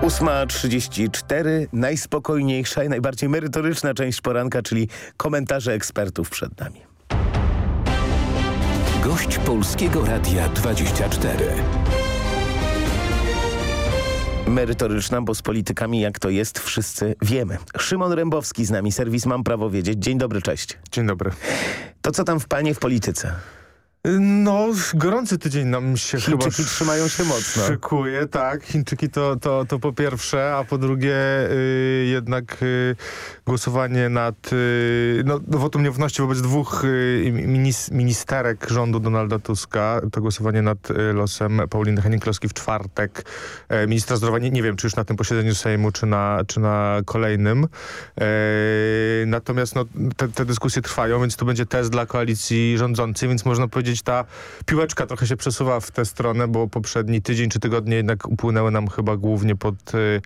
Ósma trzydzieści cztery, najspokojniejsza i najbardziej merytoryczna część poranka, czyli komentarze ekspertów przed nami. Gość Polskiego Radia 24. Merytoryczna, bo z politykami jak to jest wszyscy wiemy. Szymon Rębowski z nami, serwis Mam Prawo Wiedzieć. Dzień dobry, cześć. Dzień dobry. To co tam w panie w polityce? No, gorący tydzień nam się Chińczyki chyba trzymają się mocno. Szykuje, tak. Chińczyki to, to, to po pierwsze, a po drugie y, jednak y, głosowanie nad y, no, wotum nieufności wobec dwóch y, minis, ministerek rządu Donalda Tuska. To głosowanie nad y, losem Pauliny Henning-Kloski w czwartek. E, ministra zdrowia, nie, nie wiem, czy już na tym posiedzeniu Sejmu, czy na, czy na kolejnym. E, natomiast no, te, te dyskusje trwają, więc tu będzie test dla koalicji rządzącej, więc można powiedzieć, ta piłeczka trochę się przesuwa w tę stronę, bo poprzedni tydzień czy tygodnie jednak upłynęły nam chyba głównie pod y,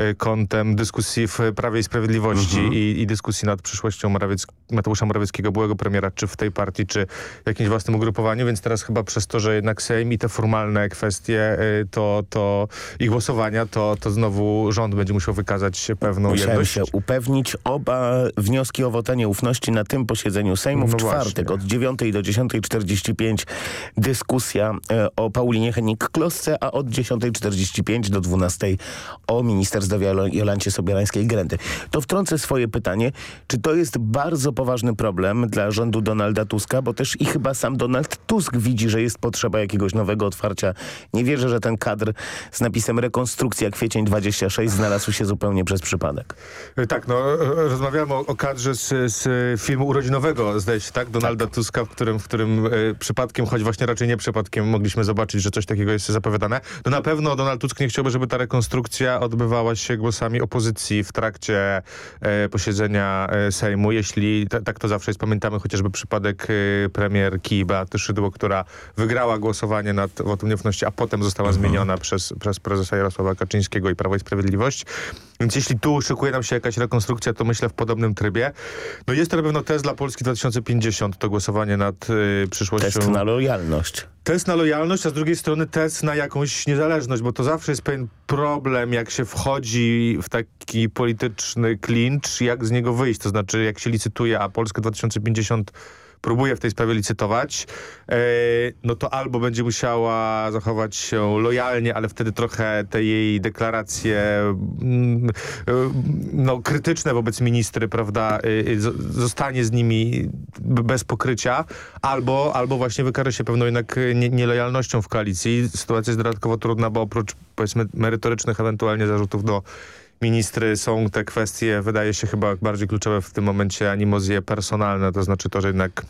y, kątem dyskusji w Prawie i Sprawiedliwości Mhm. i, i dyskusji nad przyszłością Morawiec Mateusza Morawieckiego, byłego premiera, czy w tej partii, czy w jakimś własnym ugrupowaniu, więc teraz chyba przez to, że jednak Sejm i te formalne kwestie y, to, to i głosowania, to, to znowu rząd będzie musiał wykazać pewną Musiałem jedność. się upewnić. Oba wnioski o wotanie ufności na tym posiedzeniu Sejmu w No czwartek właśnie. od 9 do 10.45 dyskusja e, o Paulinie Henik-Klosce, a od 10.45 do 12.00 o minister zdrowia Jol- Jolancie Sobierańskiej-Grendy. To wtrącę swoje pytanie. Czy to jest bardzo poważny problem dla rządu Donalda Tuska, bo też i chyba sam Donald Tusk widzi, że jest potrzeba jakiegoś nowego otwarcia. Nie wierzę, że ten kadr z napisem rekonstrukcja kwiecień 26 znalazł się zupełnie przez przypadek. E, Tak, no e, rozmawiałem o, o kadrze z, z filmu urodzinowego, zdaje się, tak? Donalda Tuska, w którym, w którym przypadkiem, choć właśnie raczej nie przypadkiem, mogliśmy zobaczyć, że coś takiego jest zapowiadane. No na pewno Donald Tusk nie chciałby, żeby ta rekonstrukcja odbywała się głosami opozycji w trakcie e, posiedzenia e, Sejmu. Jeśli, ta, tak to zawsze jest, pamiętamy chociażby przypadek e, premierki Beaty Szydło, która wygrała głosowanie nad wotum nieufności, a potem została zmieniona przez, przez prezesa Jarosława Kaczyńskiego i Prawo i Sprawiedliwość. Więc jeśli tu szykuje nam się jakaś rekonstrukcja, to myślę w podobnym trybie. No jest to na pewno test dla Polski 2050, to głosowanie nad y, przyszłością. Test na lojalność. Test na lojalność, a z drugiej strony test na jakąś niezależność, bo to zawsze jest pewien problem, jak się wchodzi w taki polityczny klincz, jak z niego wyjść. To znaczy, jak się licytuje, a Polska 2050 próbuje w tej sprawie licytować, e, no to albo będzie musiała zachować się lojalnie, ale wtedy trochę te jej deklaracje mm, e, no, krytyczne wobec ministry, prawda, e, zostanie z nimi bez pokrycia, albo, albo właśnie wykaże się pewną jednak nie, nielojalnością w koalicji. Sytuacja jest dodatkowo trudna, bo oprócz powiedzmy merytorycznych ewentualnie zarzutów do ministry są te kwestie, wydaje się chyba bardziej kluczowe w tym momencie animozje personalne, to znaczy to, że jednak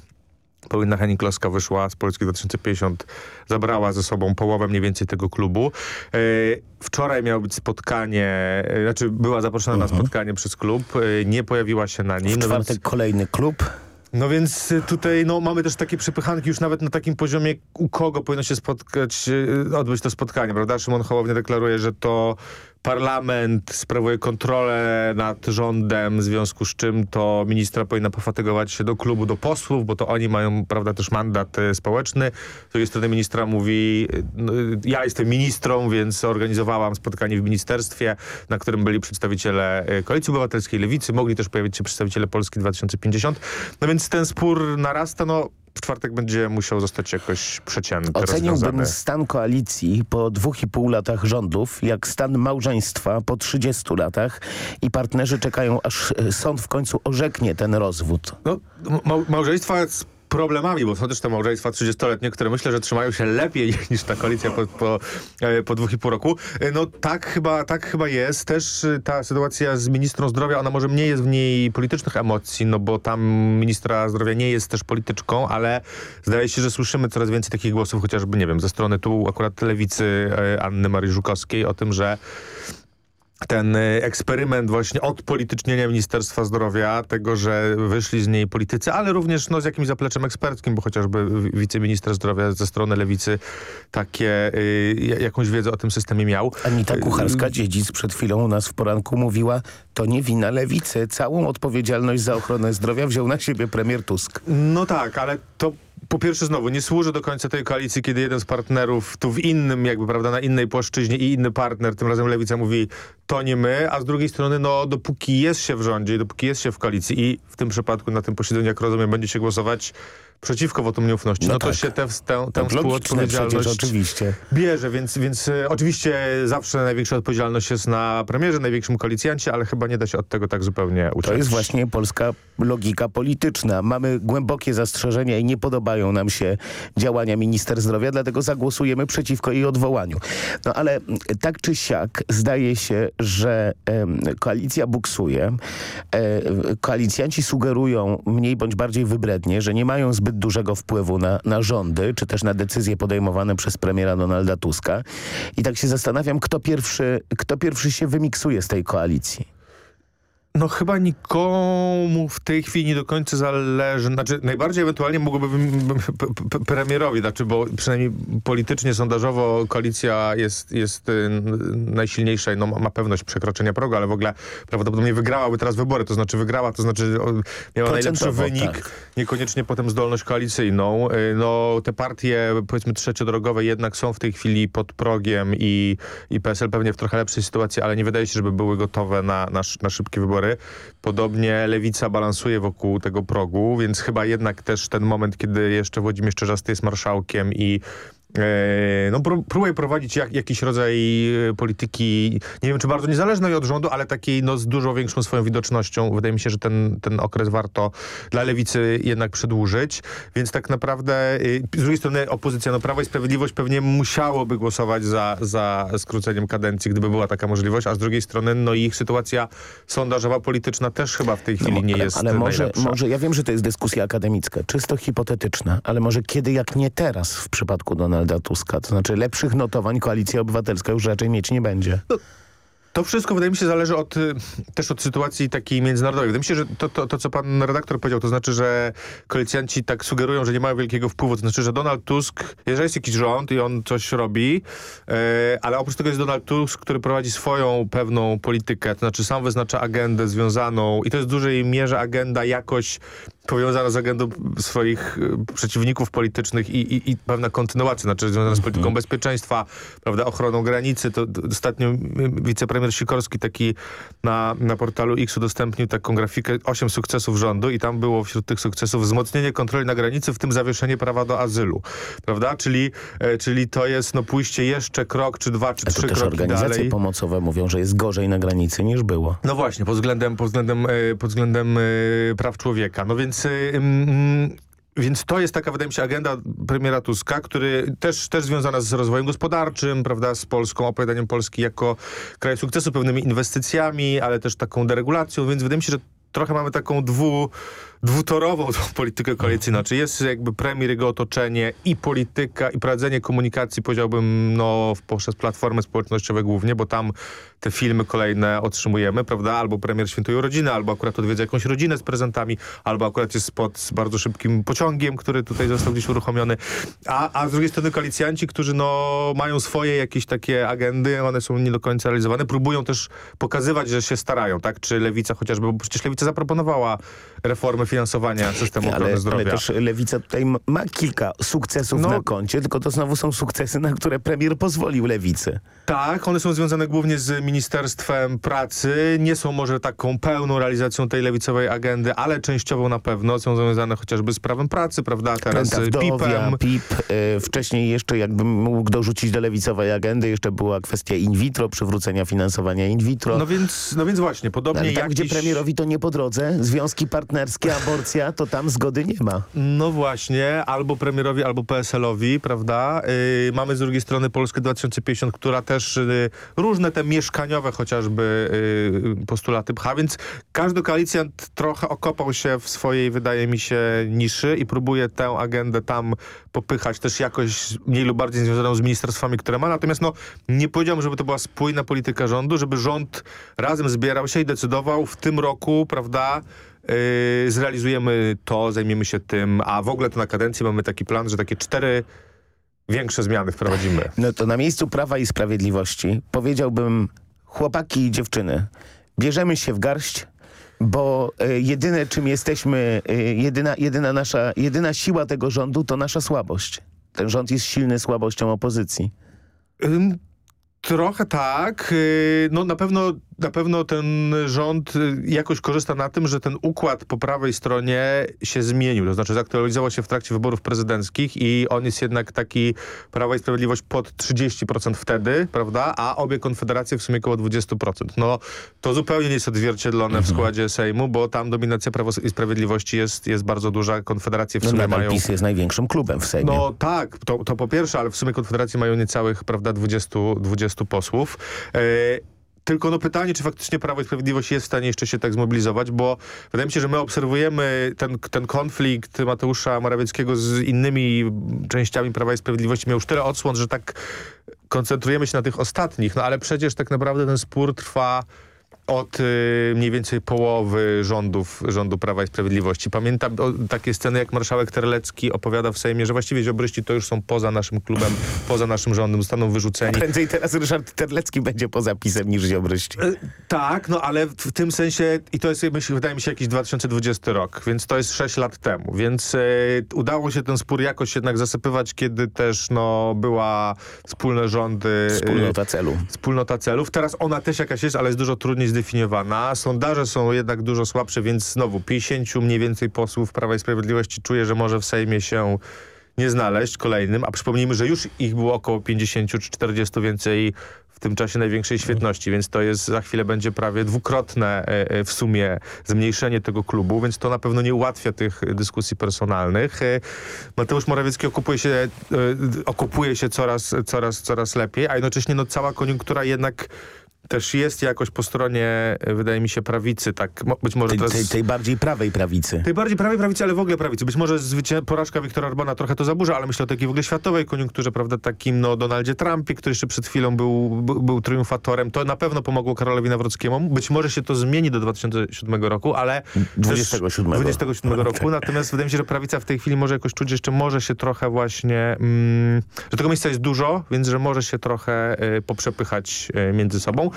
Paulina Henning-Kloska wyszła z Polski 2050, zabrała ze sobą połowę mniej więcej tego klubu. E, wczoraj miało być spotkanie, e, znaczy była zaproszona na spotkanie przez klub, e, nie pojawiła się na nim. W no czwartek więc- kolejny klub. no więc tutaj no, mamy też takie przepychanki już nawet na takim poziomie, u kogo powinno się spotkać, odbyć to spotkanie, prawda? Szymon Hołownia deklaruje, że to parlament sprawuje kontrolę nad rządem, w związku z czym to ministra powinna pofatygować się do klubu, do posłów, bo to oni mają, prawda, też mandat y, społeczny. Z drugiej strony ministra mówi, no, ja jestem ministrą, więc organizowałam spotkanie w ministerstwie, na którym byli przedstawiciele y, Koalicji Obywatelskiej, Lewicy, mogli też pojawić się przedstawiciele Polski 2050. No więc ten spór narasta, no w czwartek będzie musiał zostać jakoś przecięty, Oceniłbym rozwiązany. stan koalicji po dwóch i pół latach rządów, jak stan małżeństwa po 30 latach i partnerzy czekają, aż e, sąd w końcu orzeknie ten rozwód. No, ma małżeństwa problemami, bo są też te małżeństwa 30-letnie, które myślę, że trzymają się lepiej niż ta koalicja po, po, e, po dwóch i pół roku. E, No tak chyba, tak chyba jest. Też e, ta sytuacja z ministrą zdrowia, ona może mniej jest w niej politycznych emocji, no bo tam ministra zdrowia nie jest też polityczką, ale zdaje się, że słyszymy coraz więcej takich głosów, chociażby, nie wiem, ze strony tu akurat lewicy Anny Marii Żukowskiej o tym, że ten y, eksperyment właśnie odpolitycznienia Ministerstwa Zdrowia, tego, że wyszli z niej politycy, ale również no, z jakimś zapleczem eksperckim, bo chociażby wi- wiceminister zdrowia ze strony lewicy takie, y, ja- jakąś wiedzę o tym systemie miał. Anita Kucharska-Dziedzic przed chwilą u nas w poranku mówiła, to nie wina lewicy. Całą odpowiedzialność za ochronę zdrowia wziął na siebie premier Tusk. No tak, ale to po pierwsze znowu nie służy do końca tej koalicji, kiedy jeden z partnerów tu w innym jakby, prawda, na innej płaszczyźnie i inny partner, tym razem Lewica mówi to nie my, a z drugiej strony no dopóki jest się w rządzie dopóki jest się w koalicji i w tym przypadku na tym posiedzeniu, jak rozumiem, będzie się głosować przeciwko wotum nieufności, no, No to tak. się tę tę, tę No, współodpowiedzialność oczywiście. bierze, więc, więc e, oczywiście zawsze największa odpowiedzialność jest na premierze, największym koalicjancie, ale chyba nie da się od tego tak zupełnie uciec. To jest właśnie polska logika polityczna. Mamy głębokie zastrzeżenia i nie podobają nam się działania minister zdrowia, dlatego zagłosujemy przeciwko jej odwołaniu. No ale mm, tak czy siak zdaje się, że em, koalicja buksuje. E, koalicjanci sugerują mniej bądź bardziej wybrednie, że nie mają zbyt dużego wpływu na, na rządy, czy też na decyzje podejmowane przez premiera Donalda Tuska. I tak się zastanawiam, kto pierwszy, kto pierwszy się wymiksuje z tej koalicji. No chyba nikomu w tej chwili nie do końca zależy, znaczy najbardziej ewentualnie mogłoby premierowi, znaczy bo przynajmniej politycznie, sondażowo koalicja jest, jest y, najsilniejsza i no, ma pewność przekroczenia progu, ale w ogóle prawdopodobnie wygrałaby teraz wybory, to znaczy wygrała, to znaczy miała najlepszy Procentowo, wynik, tak. niekoniecznie potem zdolność koalicyjną. Y, No te partie powiedzmy trzeciodrogowe jednak są w tej chwili pod progiem i, i PSL pewnie w trochę lepszej sytuacji, ale nie wydaje się, żeby były gotowe na, na, na szybkie wybory. Podobnie Lewica balansuje wokół tego progu, więc chyba jednak też ten moment, kiedy jeszcze Włodzimierz Czerzasty jest marszałkiem i no, pró- próbuje prowadzić jak, jakiś rodzaj e, polityki, nie wiem czy bardzo niezależnej od rządu, ale takiej no, z dużo większą swoją widocznością. Wydaje mi się, że ten, ten okres warto dla Lewicy jednak przedłużyć, więc tak naprawdę y, z drugiej strony opozycja, no Prawo i Sprawiedliwość pewnie musiałoby głosować za, za skróceniem kadencji, gdyby była taka możliwość, a z drugiej strony no ich sytuacja sondażowa, polityczna też chyba w tej chwili nie ale, jest ale może, najlepsza. może, ja wiem, że to jest dyskusja akademicka, czysto hipotetyczna, ale może kiedy jak nie teraz w przypadku Donalda Tuska, to znaczy lepszych notowań Koalicja Obywatelska już raczej mieć nie będzie. To wszystko wydaje mi się zależy od, y, też od sytuacji takiej międzynarodowej. Wydaje mi się, że to, to, to, co pan redaktor powiedział, to znaczy, że koalicjanci tak sugerują, że nie mają wielkiego wpływu. To znaczy, że Donald Tusk, jeżeli jest jakiś rząd i on coś robi, e, ale oprócz tego jest Donald Tusk, który prowadzi swoją pewną politykę, to znaczy sam wyznacza agendę związaną i to jest w dużej mierze agenda jakoś powiązana z agendą swoich y, przeciwników politycznych i, i, i pewna kontynuacja, znaczy związana z polityką bezpieczeństwa, prawda, ochroną granicy. To, to ostatnio y, wicepremier Sikorski taki na, na portalu X udostępnił taką grafikę osiem sukcesów rządu i tam było wśród tych sukcesów wzmocnienie kontroli na granicy, w tym zawieszenie prawa do azylu, prawda? Czyli, e, czyli to jest no pójście jeszcze krok, czy dwa, czy A trzy kroki organizacje dalej. pomocowe mówią, że jest gorzej na granicy niż było. No właśnie, pod względem, pod względem, e, pod względem e, praw człowieka. No więc... e, mm, więc to jest taka, wydaje mi się, agenda premiera Tuska, który też, też związana z rozwojem gospodarczym, prawda, z Polską, opowiadaniem Polski jako kraju sukcesu, pewnymi inwestycjami, ale też taką deregulacją, więc wydaje mi się, że trochę mamy taką dwu, dwutorową tą politykę koalicyjną. Czy jest jakby premier, jego otoczenie i polityka, i prowadzenie komunikacji, powiedziałbym, no, poprzez platformy społecznościowe głównie, bo tam te filmy kolejne otrzymujemy, prawda? Albo premier świętuje urodziny, albo akurat odwiedza jakąś rodzinę z prezentami, albo akurat jest spot z bardzo szybkim pociągiem, który tutaj został gdzieś uruchomiony. A, a z drugiej strony koalicjanci, którzy no, mają swoje jakieś takie agendy, one są nie do końca realizowane, próbują też pokazywać, że się starają, tak? Czy Lewica chociażby, bo przecież Lewica zaproponowała reformę finansowania systemu ochrony Ale, zdrowia. ale też Lewica tutaj ma kilka sukcesów No. na koncie, tylko to znowu są sukcesy, na które premier pozwolił Lewicy. Tak, one są związane głównie z Ministerstwem Pracy. Nie są może taką pełną realizacją tej lewicowej agendy, ale częściowo na pewno są związane chociażby z prawem pracy, prawda? Teraz z wdowia, PIP-em. PIP. y, wcześniej jeszcze jakbym mógł dorzucić do lewicowej agendy, jeszcze była kwestia in vitro, przywrócenia finansowania in vitro. No więc, no więc właśnie, podobnie Ale tam, jakiś... gdzie premierowi to nie po drodze, związki partnerskie, aborcja, to tam zgody nie ma. No właśnie, albo premierowi, albo PSL-owi, prawda? Yy, mamy z drugiej strony Polskę 2050, która też yy, różne te mieszkaniowe chociażby yy, postulaty pcha, więc każdy koalicjant trochę okopał się w swojej, wydaje mi się, niszy i próbuje tę agendę tam popychać, też jakoś mniej lub bardziej związaną z ministerstwami, które ma. Natomiast no, nie powiedziałbym, żeby to była spójna polityka rządu, żeby rząd razem zbierał się i decydował w tym roku, prawda, zrealizujemy to, zajmiemy się tym, a w ogóle to na kadencji mamy taki plan, że takie cztery większe zmiany wprowadzimy. No to na miejscu Prawa i Sprawiedliwości powiedziałbym chłopaki i dziewczyny, bierzemy się w garść, bo y, jedyne czym jesteśmy, y, jedyna, jedyna nasza, jedyna siła tego rządu to nasza słabość. Ten rząd jest silny słabością opozycji. Ym, Trochę tak. Yy, No na pewno na pewno ten rząd y, jakoś korzysta na tym, że ten układ po prawej stronie się zmienił. To znaczy zaktualizował się w trakcie wyborów prezydenckich i on jest jednak taki Prawa i Sprawiedliwość pod 30% wtedy, prawda? A obie konfederacje w sumie około 20%. No to zupełnie nie jest odzwierciedlone w składzie Sejmu, bo tam dominacja Prawa i Sprawiedliwości jest, jest bardzo duża. Konfederacje w No sumie nadal mają... PiS jest największym klubem w Sejmie. No tak, to, to po pierwsze, ale w sumie Konfederacje mają niecałych, prawda, 20, 20 posłów. E, tylko no pytanie, czy faktycznie Prawo i Sprawiedliwość jest w stanie jeszcze się tak zmobilizować, bo wydaje mi się, że my obserwujemy ten, ten konflikt Mateusza Morawieckiego z innymi częściami Prawa i Sprawiedliwości. Miał już tyle odsłon, że tak koncentrujemy się na tych ostatnich. No ale przecież tak naprawdę ten spór trwa od y, mniej więcej połowy rządów, rządu Prawa i Sprawiedliwości. Pamiętam o, takie sceny, jak marszałek Terlecki opowiada w Sejmie, że właściwie ziobryści to już są poza naszym klubem, poza naszym rządem, zostaną wyrzuceni. Prędzej teraz Ryszard Terlecki będzie poza pisem niż Ziobryści. E, Tak, no ale w, tym sensie, i to jest wydaje mi się jakiś 2020 rok, więc to jest 6 lat temu, więc e, udało się ten spór jakoś jednak zasypywać, kiedy też no, była wspólne rządy. Wspólnota celu. Wspólnota celów. Teraz ona też jakaś jest, ale jest dużo trudniej zdefiniowana. Sondaże są jednak dużo słabsze, więc znowu 50 mniej więcej posłów Prawa i Sprawiedliwości czuje, że może w Sejmie się nie znaleźć kolejnym, a przypomnijmy, że już ich było około 50 czy 40 więcej w tym czasie największej świetności, więc to jest za chwilę będzie prawie dwukrotne e, e, w sumie zmniejszenie tego klubu, więc to na pewno nie ułatwia tych dyskusji personalnych. E, Mateusz Morawiecki okupuje się, okupuje się coraz, coraz, coraz lepiej, a jednocześnie no, cała koniunktura jednak też jest jakoś po stronie, e, wydaje mi się, prawicy, tak, być może Tej, teraz... tej, tej bardziej prawej prawicy. Tej bardziej prawej prawicy, ale w ogóle prawicy. Być może zwycię... porażka Wiktora Orbana trochę to zaburza, ale myślę o takiej w ogóle światowej koniunkturze, prawda, takim no Donaldzie Trumpie, który jeszcze przed chwilą był, był, był triumfatorem. To na pewno pomogło Karolowi Nawrockiemu. Być może się to zmieni do 2007 roku, ale... 27. 27 roku. Natomiast wydaje mi się, że prawica w tej chwili może jakoś czuć, że jeszcze może się trochę właśnie... Mm, że tego miejsca jest dużo, więc że może się trochę y, poprzepychać y, między sobą.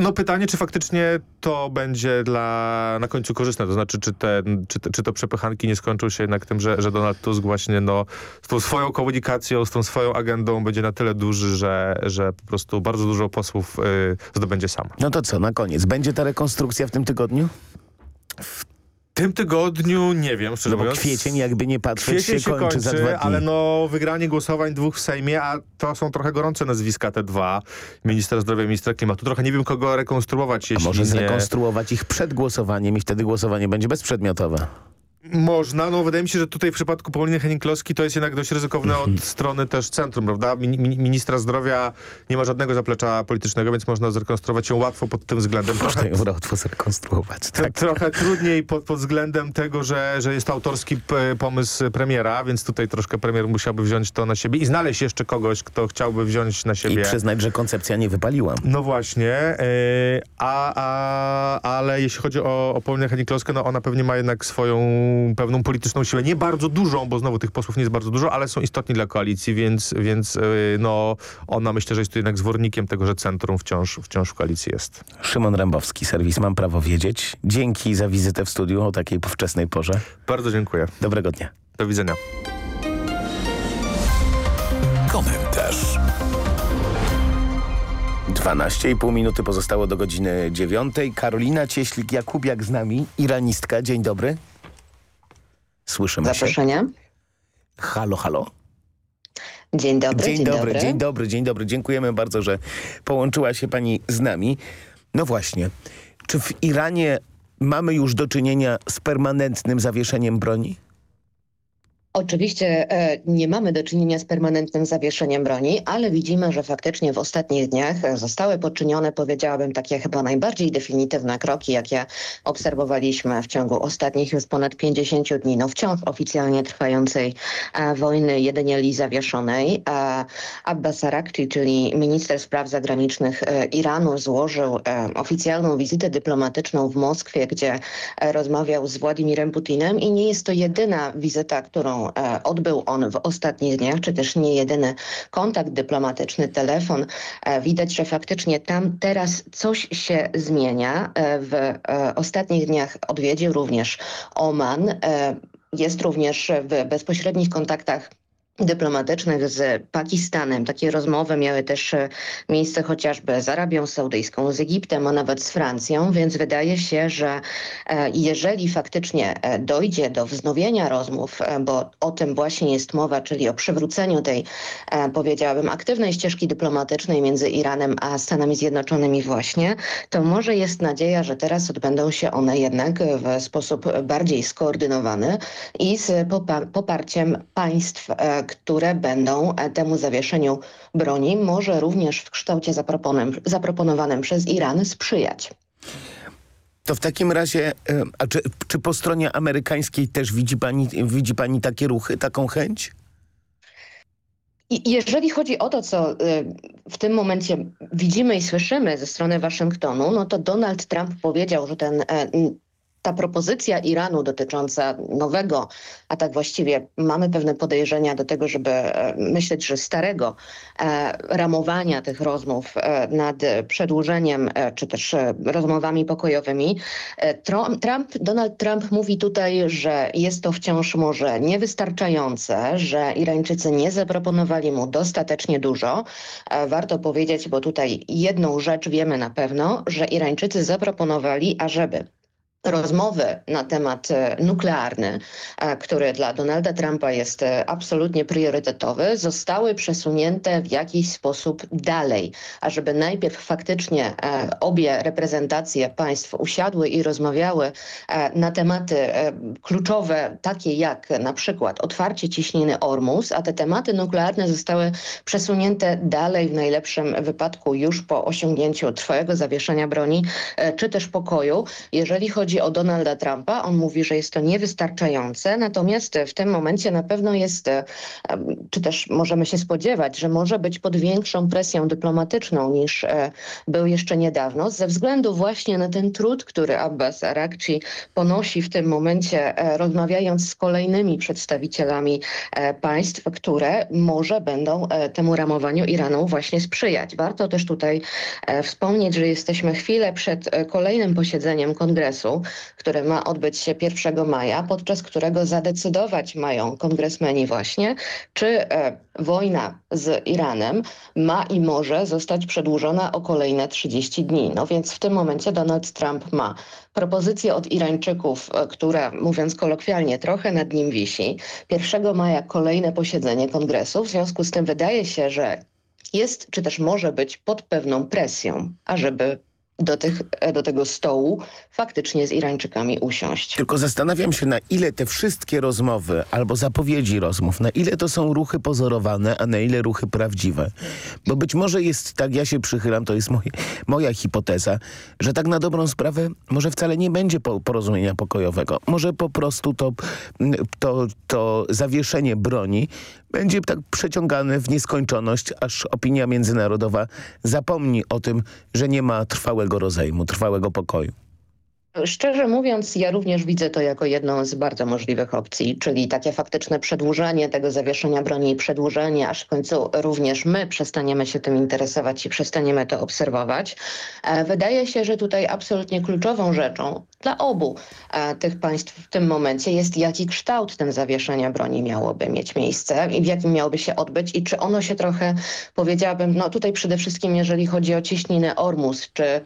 No pytanie, czy faktycznie to będzie dla na końcu korzystne, to znaczy, czy, te, czy, te, czy to przepychanki nie skończą się jednak tym, że, że Donald Tusk właśnie no, z tą swoją komunikacją, z tą swoją agendą będzie na tyle duży, że, że po prostu bardzo dużo posłów y, zdobędzie sam. No to co, na koniec. Będzie ta rekonstrukcja w tym tygodniu? W tym tygodniu nie wiem, szczerze No bo mówiąc. kwiecień, jakby nie patrzeć, Kwiecień się kończy za dwa dni. ale no wygranie głosowań dwóch w Sejmie, a to są trochę gorące nazwiska te dwa. Minister zdrowia i minister klimatu. Trochę nie wiem kogo rekonstruować, A jeśli może nie... zrekonstruować ich przed głosowaniem i wtedy głosowanie będzie bezprzedmiotowe. Można, no wydaje mi się, że tutaj w przypadku Pauliny Henning-Kloski to jest jednak dość ryzykowne od strony też centrum, prawda? Min mi ministra zdrowia nie ma żadnego zaplecza politycznego, więc można zrekonstruować ją łatwo pod tym względem. Można ją łatwo zrekonstruować, tak. Trochę trudniej pod, pod względem tego, że, że jest to autorski pomysł premiera, więc tutaj troszkę premier musiałby wziąć to na siebie i znaleźć jeszcze kogoś, kto chciałby wziąć na siebie. I przyznać, że koncepcja nie wypaliła. No właśnie, yy, a, a, ale jeśli chodzi o, o Paulinę Henning-Kloskę, no ona pewnie ma jednak swoją pewną polityczną siłę. Nie bardzo dużą, bo znowu tych posłów nie jest bardzo dużo, ale są istotni dla koalicji, więc, więc yy, no ona myślę, że jest tu jednak zwornikiem tego, że centrum wciąż, wciąż w koalicji jest. Szymon Rębowski, serwis Mam Prawo Wiedzieć. Dzięki za wizytę w studiu o takiej wczesnej porze. Bardzo dziękuję. Dobrego dnia. Do widzenia. Komentarz. 12,5 minuty pozostało do godziny 9. Karolina Cieślik-Jakubiak z nami, iranistka. Dzień dobry. Słyszymy Zaproszenie. się. Halo, halo. Dzień dobry, dzień, dzień dobry, dobry. dzień dobry, dzień dobry. Dziękujemy bardzo, że połączyła się pani z nami. No właśnie, czy w Iranie mamy już do czynienia z permanentnym zawieszeniem broni? Oczywiście e, nie mamy do czynienia z permanentnym zawieszeniem broni, ale widzimy, że faktycznie w ostatnich dniach zostały poczynione, powiedziałabym, takie chyba najbardziej definitywne kroki, jakie obserwowaliśmy w ciągu ostatnich już ponad 50 dni, no wciąż oficjalnie trwającej e, wojny jedynie li zawieszonej. E, Abbas Arakci, czyli minister spraw zagranicznych Iranu, złożył oficjalną wizytę dyplomatyczną w Moskwie, gdzie rozmawiał z Władimirem Putinem i nie jest to jedyna wizyta, którą e, odbył on w ostatnich dniach, czy też nie jedyny kontakt dyplomatyczny, telefon. E, Widać, że faktycznie tam teraz coś się zmienia. E, W ostatnich dniach odwiedził również Oman. Jest również w bezpośrednich kontaktach dyplomatycznych z Pakistanem. Takie rozmowy miały też e, miejsce chociażby z Arabią Saudyjską, z Egiptem, a nawet z Francją, więc wydaje się, że e, jeżeli faktycznie e, dojdzie do wznowienia rozmów, bo o tym właśnie jest mowa, czyli o przywróceniu tej, powiedziałabym, aktywnej ścieżki dyplomatycznej między Iranem a Stanami Zjednoczonymi właśnie, to może jest nadzieja, że teraz odbędą się one jednak w sposób bardziej skoordynowany i z poparciem państw, które będą e, temu zawieszeniu broni, może również w kształcie zaproponowanym przez Iran sprzyjać. To w takim razie, e, a czy, czy po stronie amerykańskiej też widzi pani, widzi pani takie ruchy, taką chęć? Jeżeli chodzi o to, co e, w tym momencie widzimy i słyszymy ze strony Waszyngtonu, no to Donald Trump powiedział, że ten ta propozycja Iranu dotycząca nowego, a tak właściwie mamy pewne podejrzenia do tego, żeby e, myśleć, że starego e, ramowania tych rozmów e, nad przedłużeniem czy też rozmowami pokojowymi. Trump, Donald Trump mówi tutaj, że jest to wciąż może niewystarczające, że Irańczycy nie zaproponowali mu dostatecznie dużo. Warto powiedzieć, bo tutaj jedną rzecz wiemy na pewno, że Irańczycy zaproponowali, ażeby rozmowy na temat e, nuklearny, e, który dla Donalda Trumpa jest e, absolutnie priorytetowy, zostały przesunięte w jakiś sposób dalej, ażeby najpierw faktycznie obie reprezentacje państw usiadły i rozmawiały na tematy kluczowe, takie jak na przykład otwarcie ciśniny Ormus, a te tematy nuklearne zostały przesunięte dalej w najlepszym wypadku już po osiągnięciu trwałego zawieszenia broni, czy też pokoju. Jeżeli chodzi chodzi o Donalda Trumpa, on mówi, że jest to niewystarczające, natomiast w tym momencie na pewno jest, e, czy też możemy się spodziewać, że może być pod większą presją dyplomatyczną niż e, był jeszcze niedawno, ze względu właśnie na ten trud, który Abbas Arakci ponosi w tym momencie, e, rozmawiając z kolejnymi przedstawicielami państw, które może będą temu ramowaniu Iranu właśnie sprzyjać. Warto też tutaj wspomnieć, że jesteśmy chwilę przed kolejnym posiedzeniem kongresu, które ma odbyć się 1 maja, podczas którego zadecydować mają kongresmeni właśnie, czy e, wojna z Iranem ma i może zostać przedłużona o kolejne 30 dni. No więc w tym momencie Donald Trump ma propozycję od Irańczyków, e, która mówiąc kolokwialnie trochę nad nim wisi. 1 maja kolejne posiedzenie kongresu. W związku z tym wydaje się, że jest, czy też może być pod pewną presją, ażeby do, tych, do tego stołu faktycznie z Irańczykami usiąść. Tylko zastanawiam się, na ile te wszystkie rozmowy albo zapowiedzi rozmów, na ile to są ruchy pozorowane, a na ile ruchy prawdziwe. Bo być może jest tak, ja się przychylam, to jest moje, moja hipoteza, że tak na dobrą sprawę może wcale nie będzie porozumienia pokojowego. Może po prostu to, to, to zawieszenie broni będzie tak przeciągane w nieskończoność, aż opinia międzynarodowa zapomni o tym, że nie ma trwałego rozejmu, trwałego pokoju. Szczerze mówiąc, ja również widzę to jako jedną z bardzo możliwych opcji, czyli takie faktyczne przedłużenie tego zawieszenia broni i przedłużenie, aż w końcu również my przestaniemy się tym interesować i przestaniemy to obserwować. E, wydaje się, że tutaj absolutnie kluczową rzeczą dla obu e, tych państw w tym momencie jest, jaki kształt ten zawieszenia broni miałoby mieć miejsce i w jakim miałoby się odbyć i czy ono się trochę, powiedziałabym, no tutaj przede wszystkim jeżeli chodzi o cieśninę Ormus, czy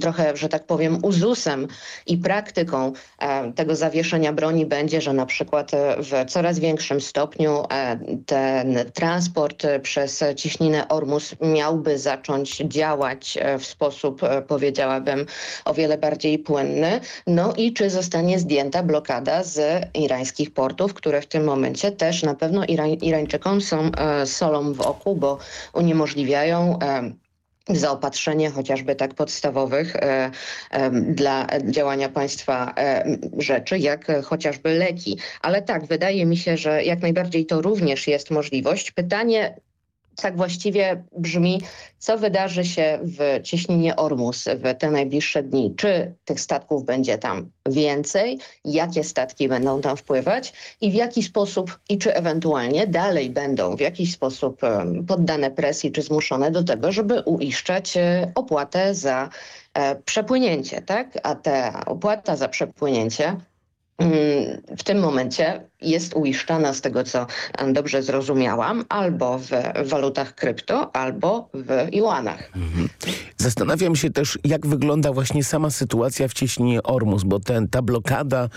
trochę, że tak powiem, uzusem i praktyką e, tego zawieszenia broni będzie, że na przykład e, w coraz większym stopniu e, ten transport przez ciśninę Ormus miałby zacząć działać w sposób, powiedziałabym, o wiele bardziej płynny. No i czy zostanie zdjęta blokada z irańskich portów, które w tym momencie też na pewno Irań, Irańczykom są solą w oku, bo uniemożliwiają zaopatrzenie chociażby tak podstawowych e, e, dla działania państwa e, rzeczy, jak chociażby leki. Ale tak, wydaje mi się, że jak najbardziej to również jest możliwość. Pytanie tak właściwie brzmi, co wydarzy się w cieśninie Ormus w te najbliższe dni? Czy tych statków będzie tam więcej? Jakie statki będą tam wpływać? I w jaki sposób, i czy ewentualnie dalej będą w jakiś sposób poddane presji, czy zmuszone do tego, żeby uiszczać e, opłatę za e, przepłynięcie, tak? A ta opłata za przepłynięcie w tym momencie jest uiszczana, z tego co dobrze zrozumiałam, albo w walutach krypto, albo w juanach. Mhm. Zastanawiam się też, jak wygląda właśnie sama sytuacja w cieśninie Ormus, bo ten, ta blokada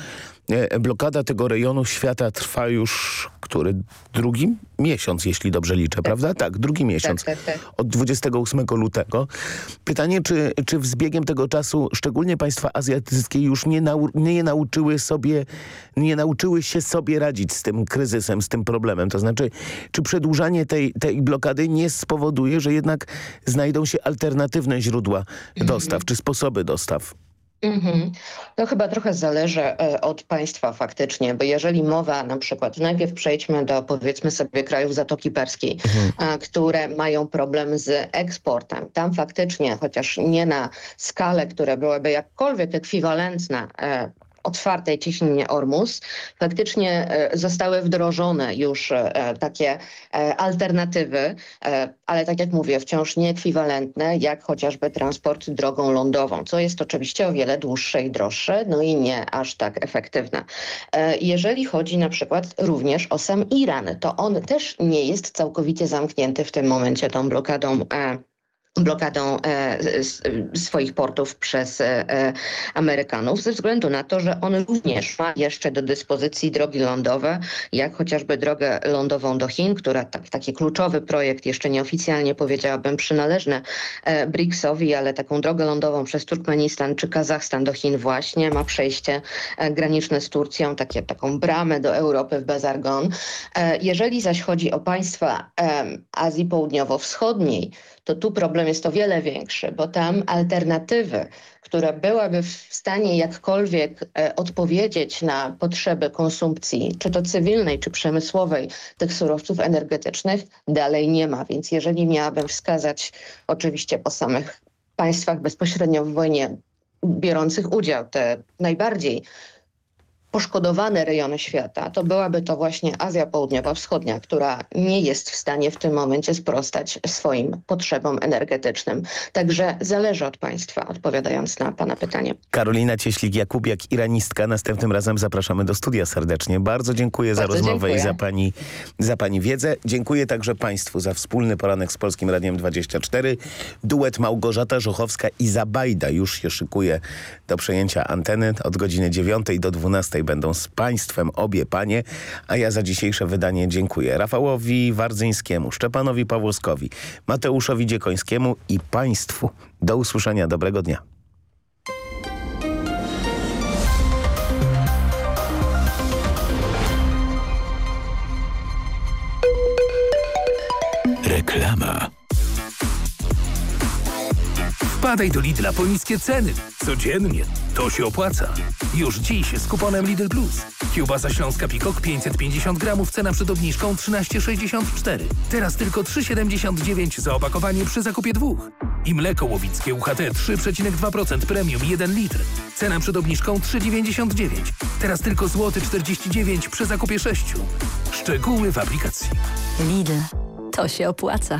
blokada tego rejonu świata trwa już który drugi miesiąc, jeśli dobrze liczę, prawda? Tak, drugi miesiąc. Tak, tak, tak. Od 28 lutego. Pytanie, czy, czy z biegiem tego czasu szczególnie państwa azjatyckie już nie, nau nie nauczyły sobie, nie nauczyły się sobie radzić z tym kryzysem, z tym problemem? To znaczy, czy przedłużanie tej, tej blokady nie spowoduje, że jednak znajdą się alternatywne źródła dostaw, czy sposoby dostaw? Mhm. To chyba trochę zależy e, od państwa faktycznie, bo jeżeli mowa na przykład, najpierw przejdźmy do powiedzmy sobie krajów Zatoki Perskiej, mhm. które mają problem z eksportem. Tam faktycznie, chociaż nie na skalę, która byłaby jakkolwiek ekwiwalentna e, otwartej cieśninie Ormus faktycznie e, zostały wdrożone już e, takie e, alternatywy, ale tak jak mówię, wciąż nieekwiwalentne, jak chociażby transport drogą lądową, co jest oczywiście o wiele dłuższe i droższe, no i nie aż tak efektywne. Jeżeli chodzi na przykład również o sam Iran, to on też nie jest całkowicie zamknięty w tym momencie tą blokadą blokadą e, swoich portów przez e, e, Amerykanów ze względu na to, że on również ma jeszcze do dyspozycji drogi lądowe, jak chociażby drogę lądową do Chin, która tak, taki kluczowy projekt, jeszcze nieoficjalnie powiedziałabym przynależny BRICS-owi, ale taką drogę lądową przez Turkmenistan czy Kazachstan do Chin właśnie ma przejście graniczne z Turcją, takie, taką bramę do Europy w Bezargon. Jeżeli zaś chodzi o państwa Azji Południowo-Wschodniej, to tu problem jest o wiele większy, bo tam alternatywy, która byłaby w stanie jakkolwiek e, odpowiedzieć na potrzeby konsumpcji, czy to cywilnej, czy przemysłowej tych surowców energetycznych, dalej nie ma. Więc jeżeli miałabym wskazać oczywiście po samych państwach bezpośrednio w wojnie biorących udział, te najbardziej poszkodowane rejony świata, to byłaby to właśnie Azja Południowa-Wschodnia, która nie jest w stanie w tym momencie sprostać swoim potrzebom energetycznym. Także zależy od państwa, odpowiadając na pana pytanie. Karolina Cieślik-Jakubiak, iranistka. Następnym razem zapraszamy do studia serdecznie. Bardzo dziękuję Bardzo za rozmowę dziękuję. i za pani, za pani wiedzę. Dziękuję także państwu za wspólny poranek z Polskim Radiem 24. Duet Małgorzata Żuchowska i Zabajda już się szykuje do przejęcia anteny od godziny 9 do 12 będą z Państwem obie panie, a ja za dzisiejsze wydanie dziękuję Rafałowi Wardzyńskiemu, Szczepanowi Pawłowskowi, Mateuszowi Dziekońskiemu i Państwu. Do usłyszenia, dobrego dnia. Reklama. Wpadaj do Lidla po niskie ceny. Codziennie. To się opłaca. Już dziś z kuponem Lidl Plus. Kiełbasa śląska Pikok 550 gramów, cena przed obniżką 13,64. Teraz tylko 3,79 za opakowanie przy zakupie dwóch. I mleko łowickie UHT 3,2% premium 1 litr. Cena przed obniżką 3,99. Teraz tylko złoty 49 przy zakupie 6. Szczegóły w aplikacji. Lidl. To się opłaca.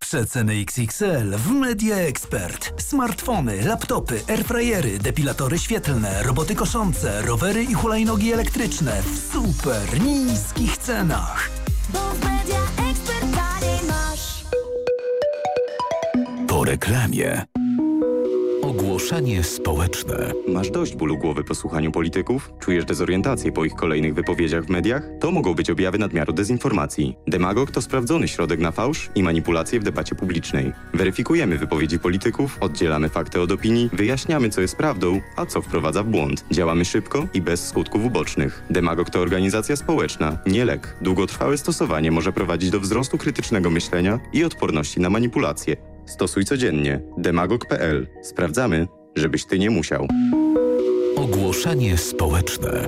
Przeceny XXL w Media Expert. Smartfony, laptopy, airfryery, depilatory świetlne, roboty koszące, rowery i hulajnogi elektryczne w super niskich cenach. Bo w Media Expert masz. Po reklamie. Ogłoszenie społeczne. Masz dość bólu głowy po słuchaniu polityków? Czujesz dezorientację po ich kolejnych wypowiedziach w mediach? To mogą być objawy nadmiaru dezinformacji. Demagog to sprawdzony środek na fałsz i manipulacje w debacie publicznej. Weryfikujemy wypowiedzi polityków, oddzielamy fakty od opinii, wyjaśniamy co jest prawdą, a co wprowadza w błąd. Działamy szybko i bez skutków ubocznych. Demagog to organizacja społeczna, nie lek. Długotrwałe stosowanie może prowadzić do wzrostu krytycznego myślenia i odporności na manipulacje. Stosuj codziennie. demagog.pl. Sprawdzamy, żebyś ty nie musiał. Ogłoszenie społeczne.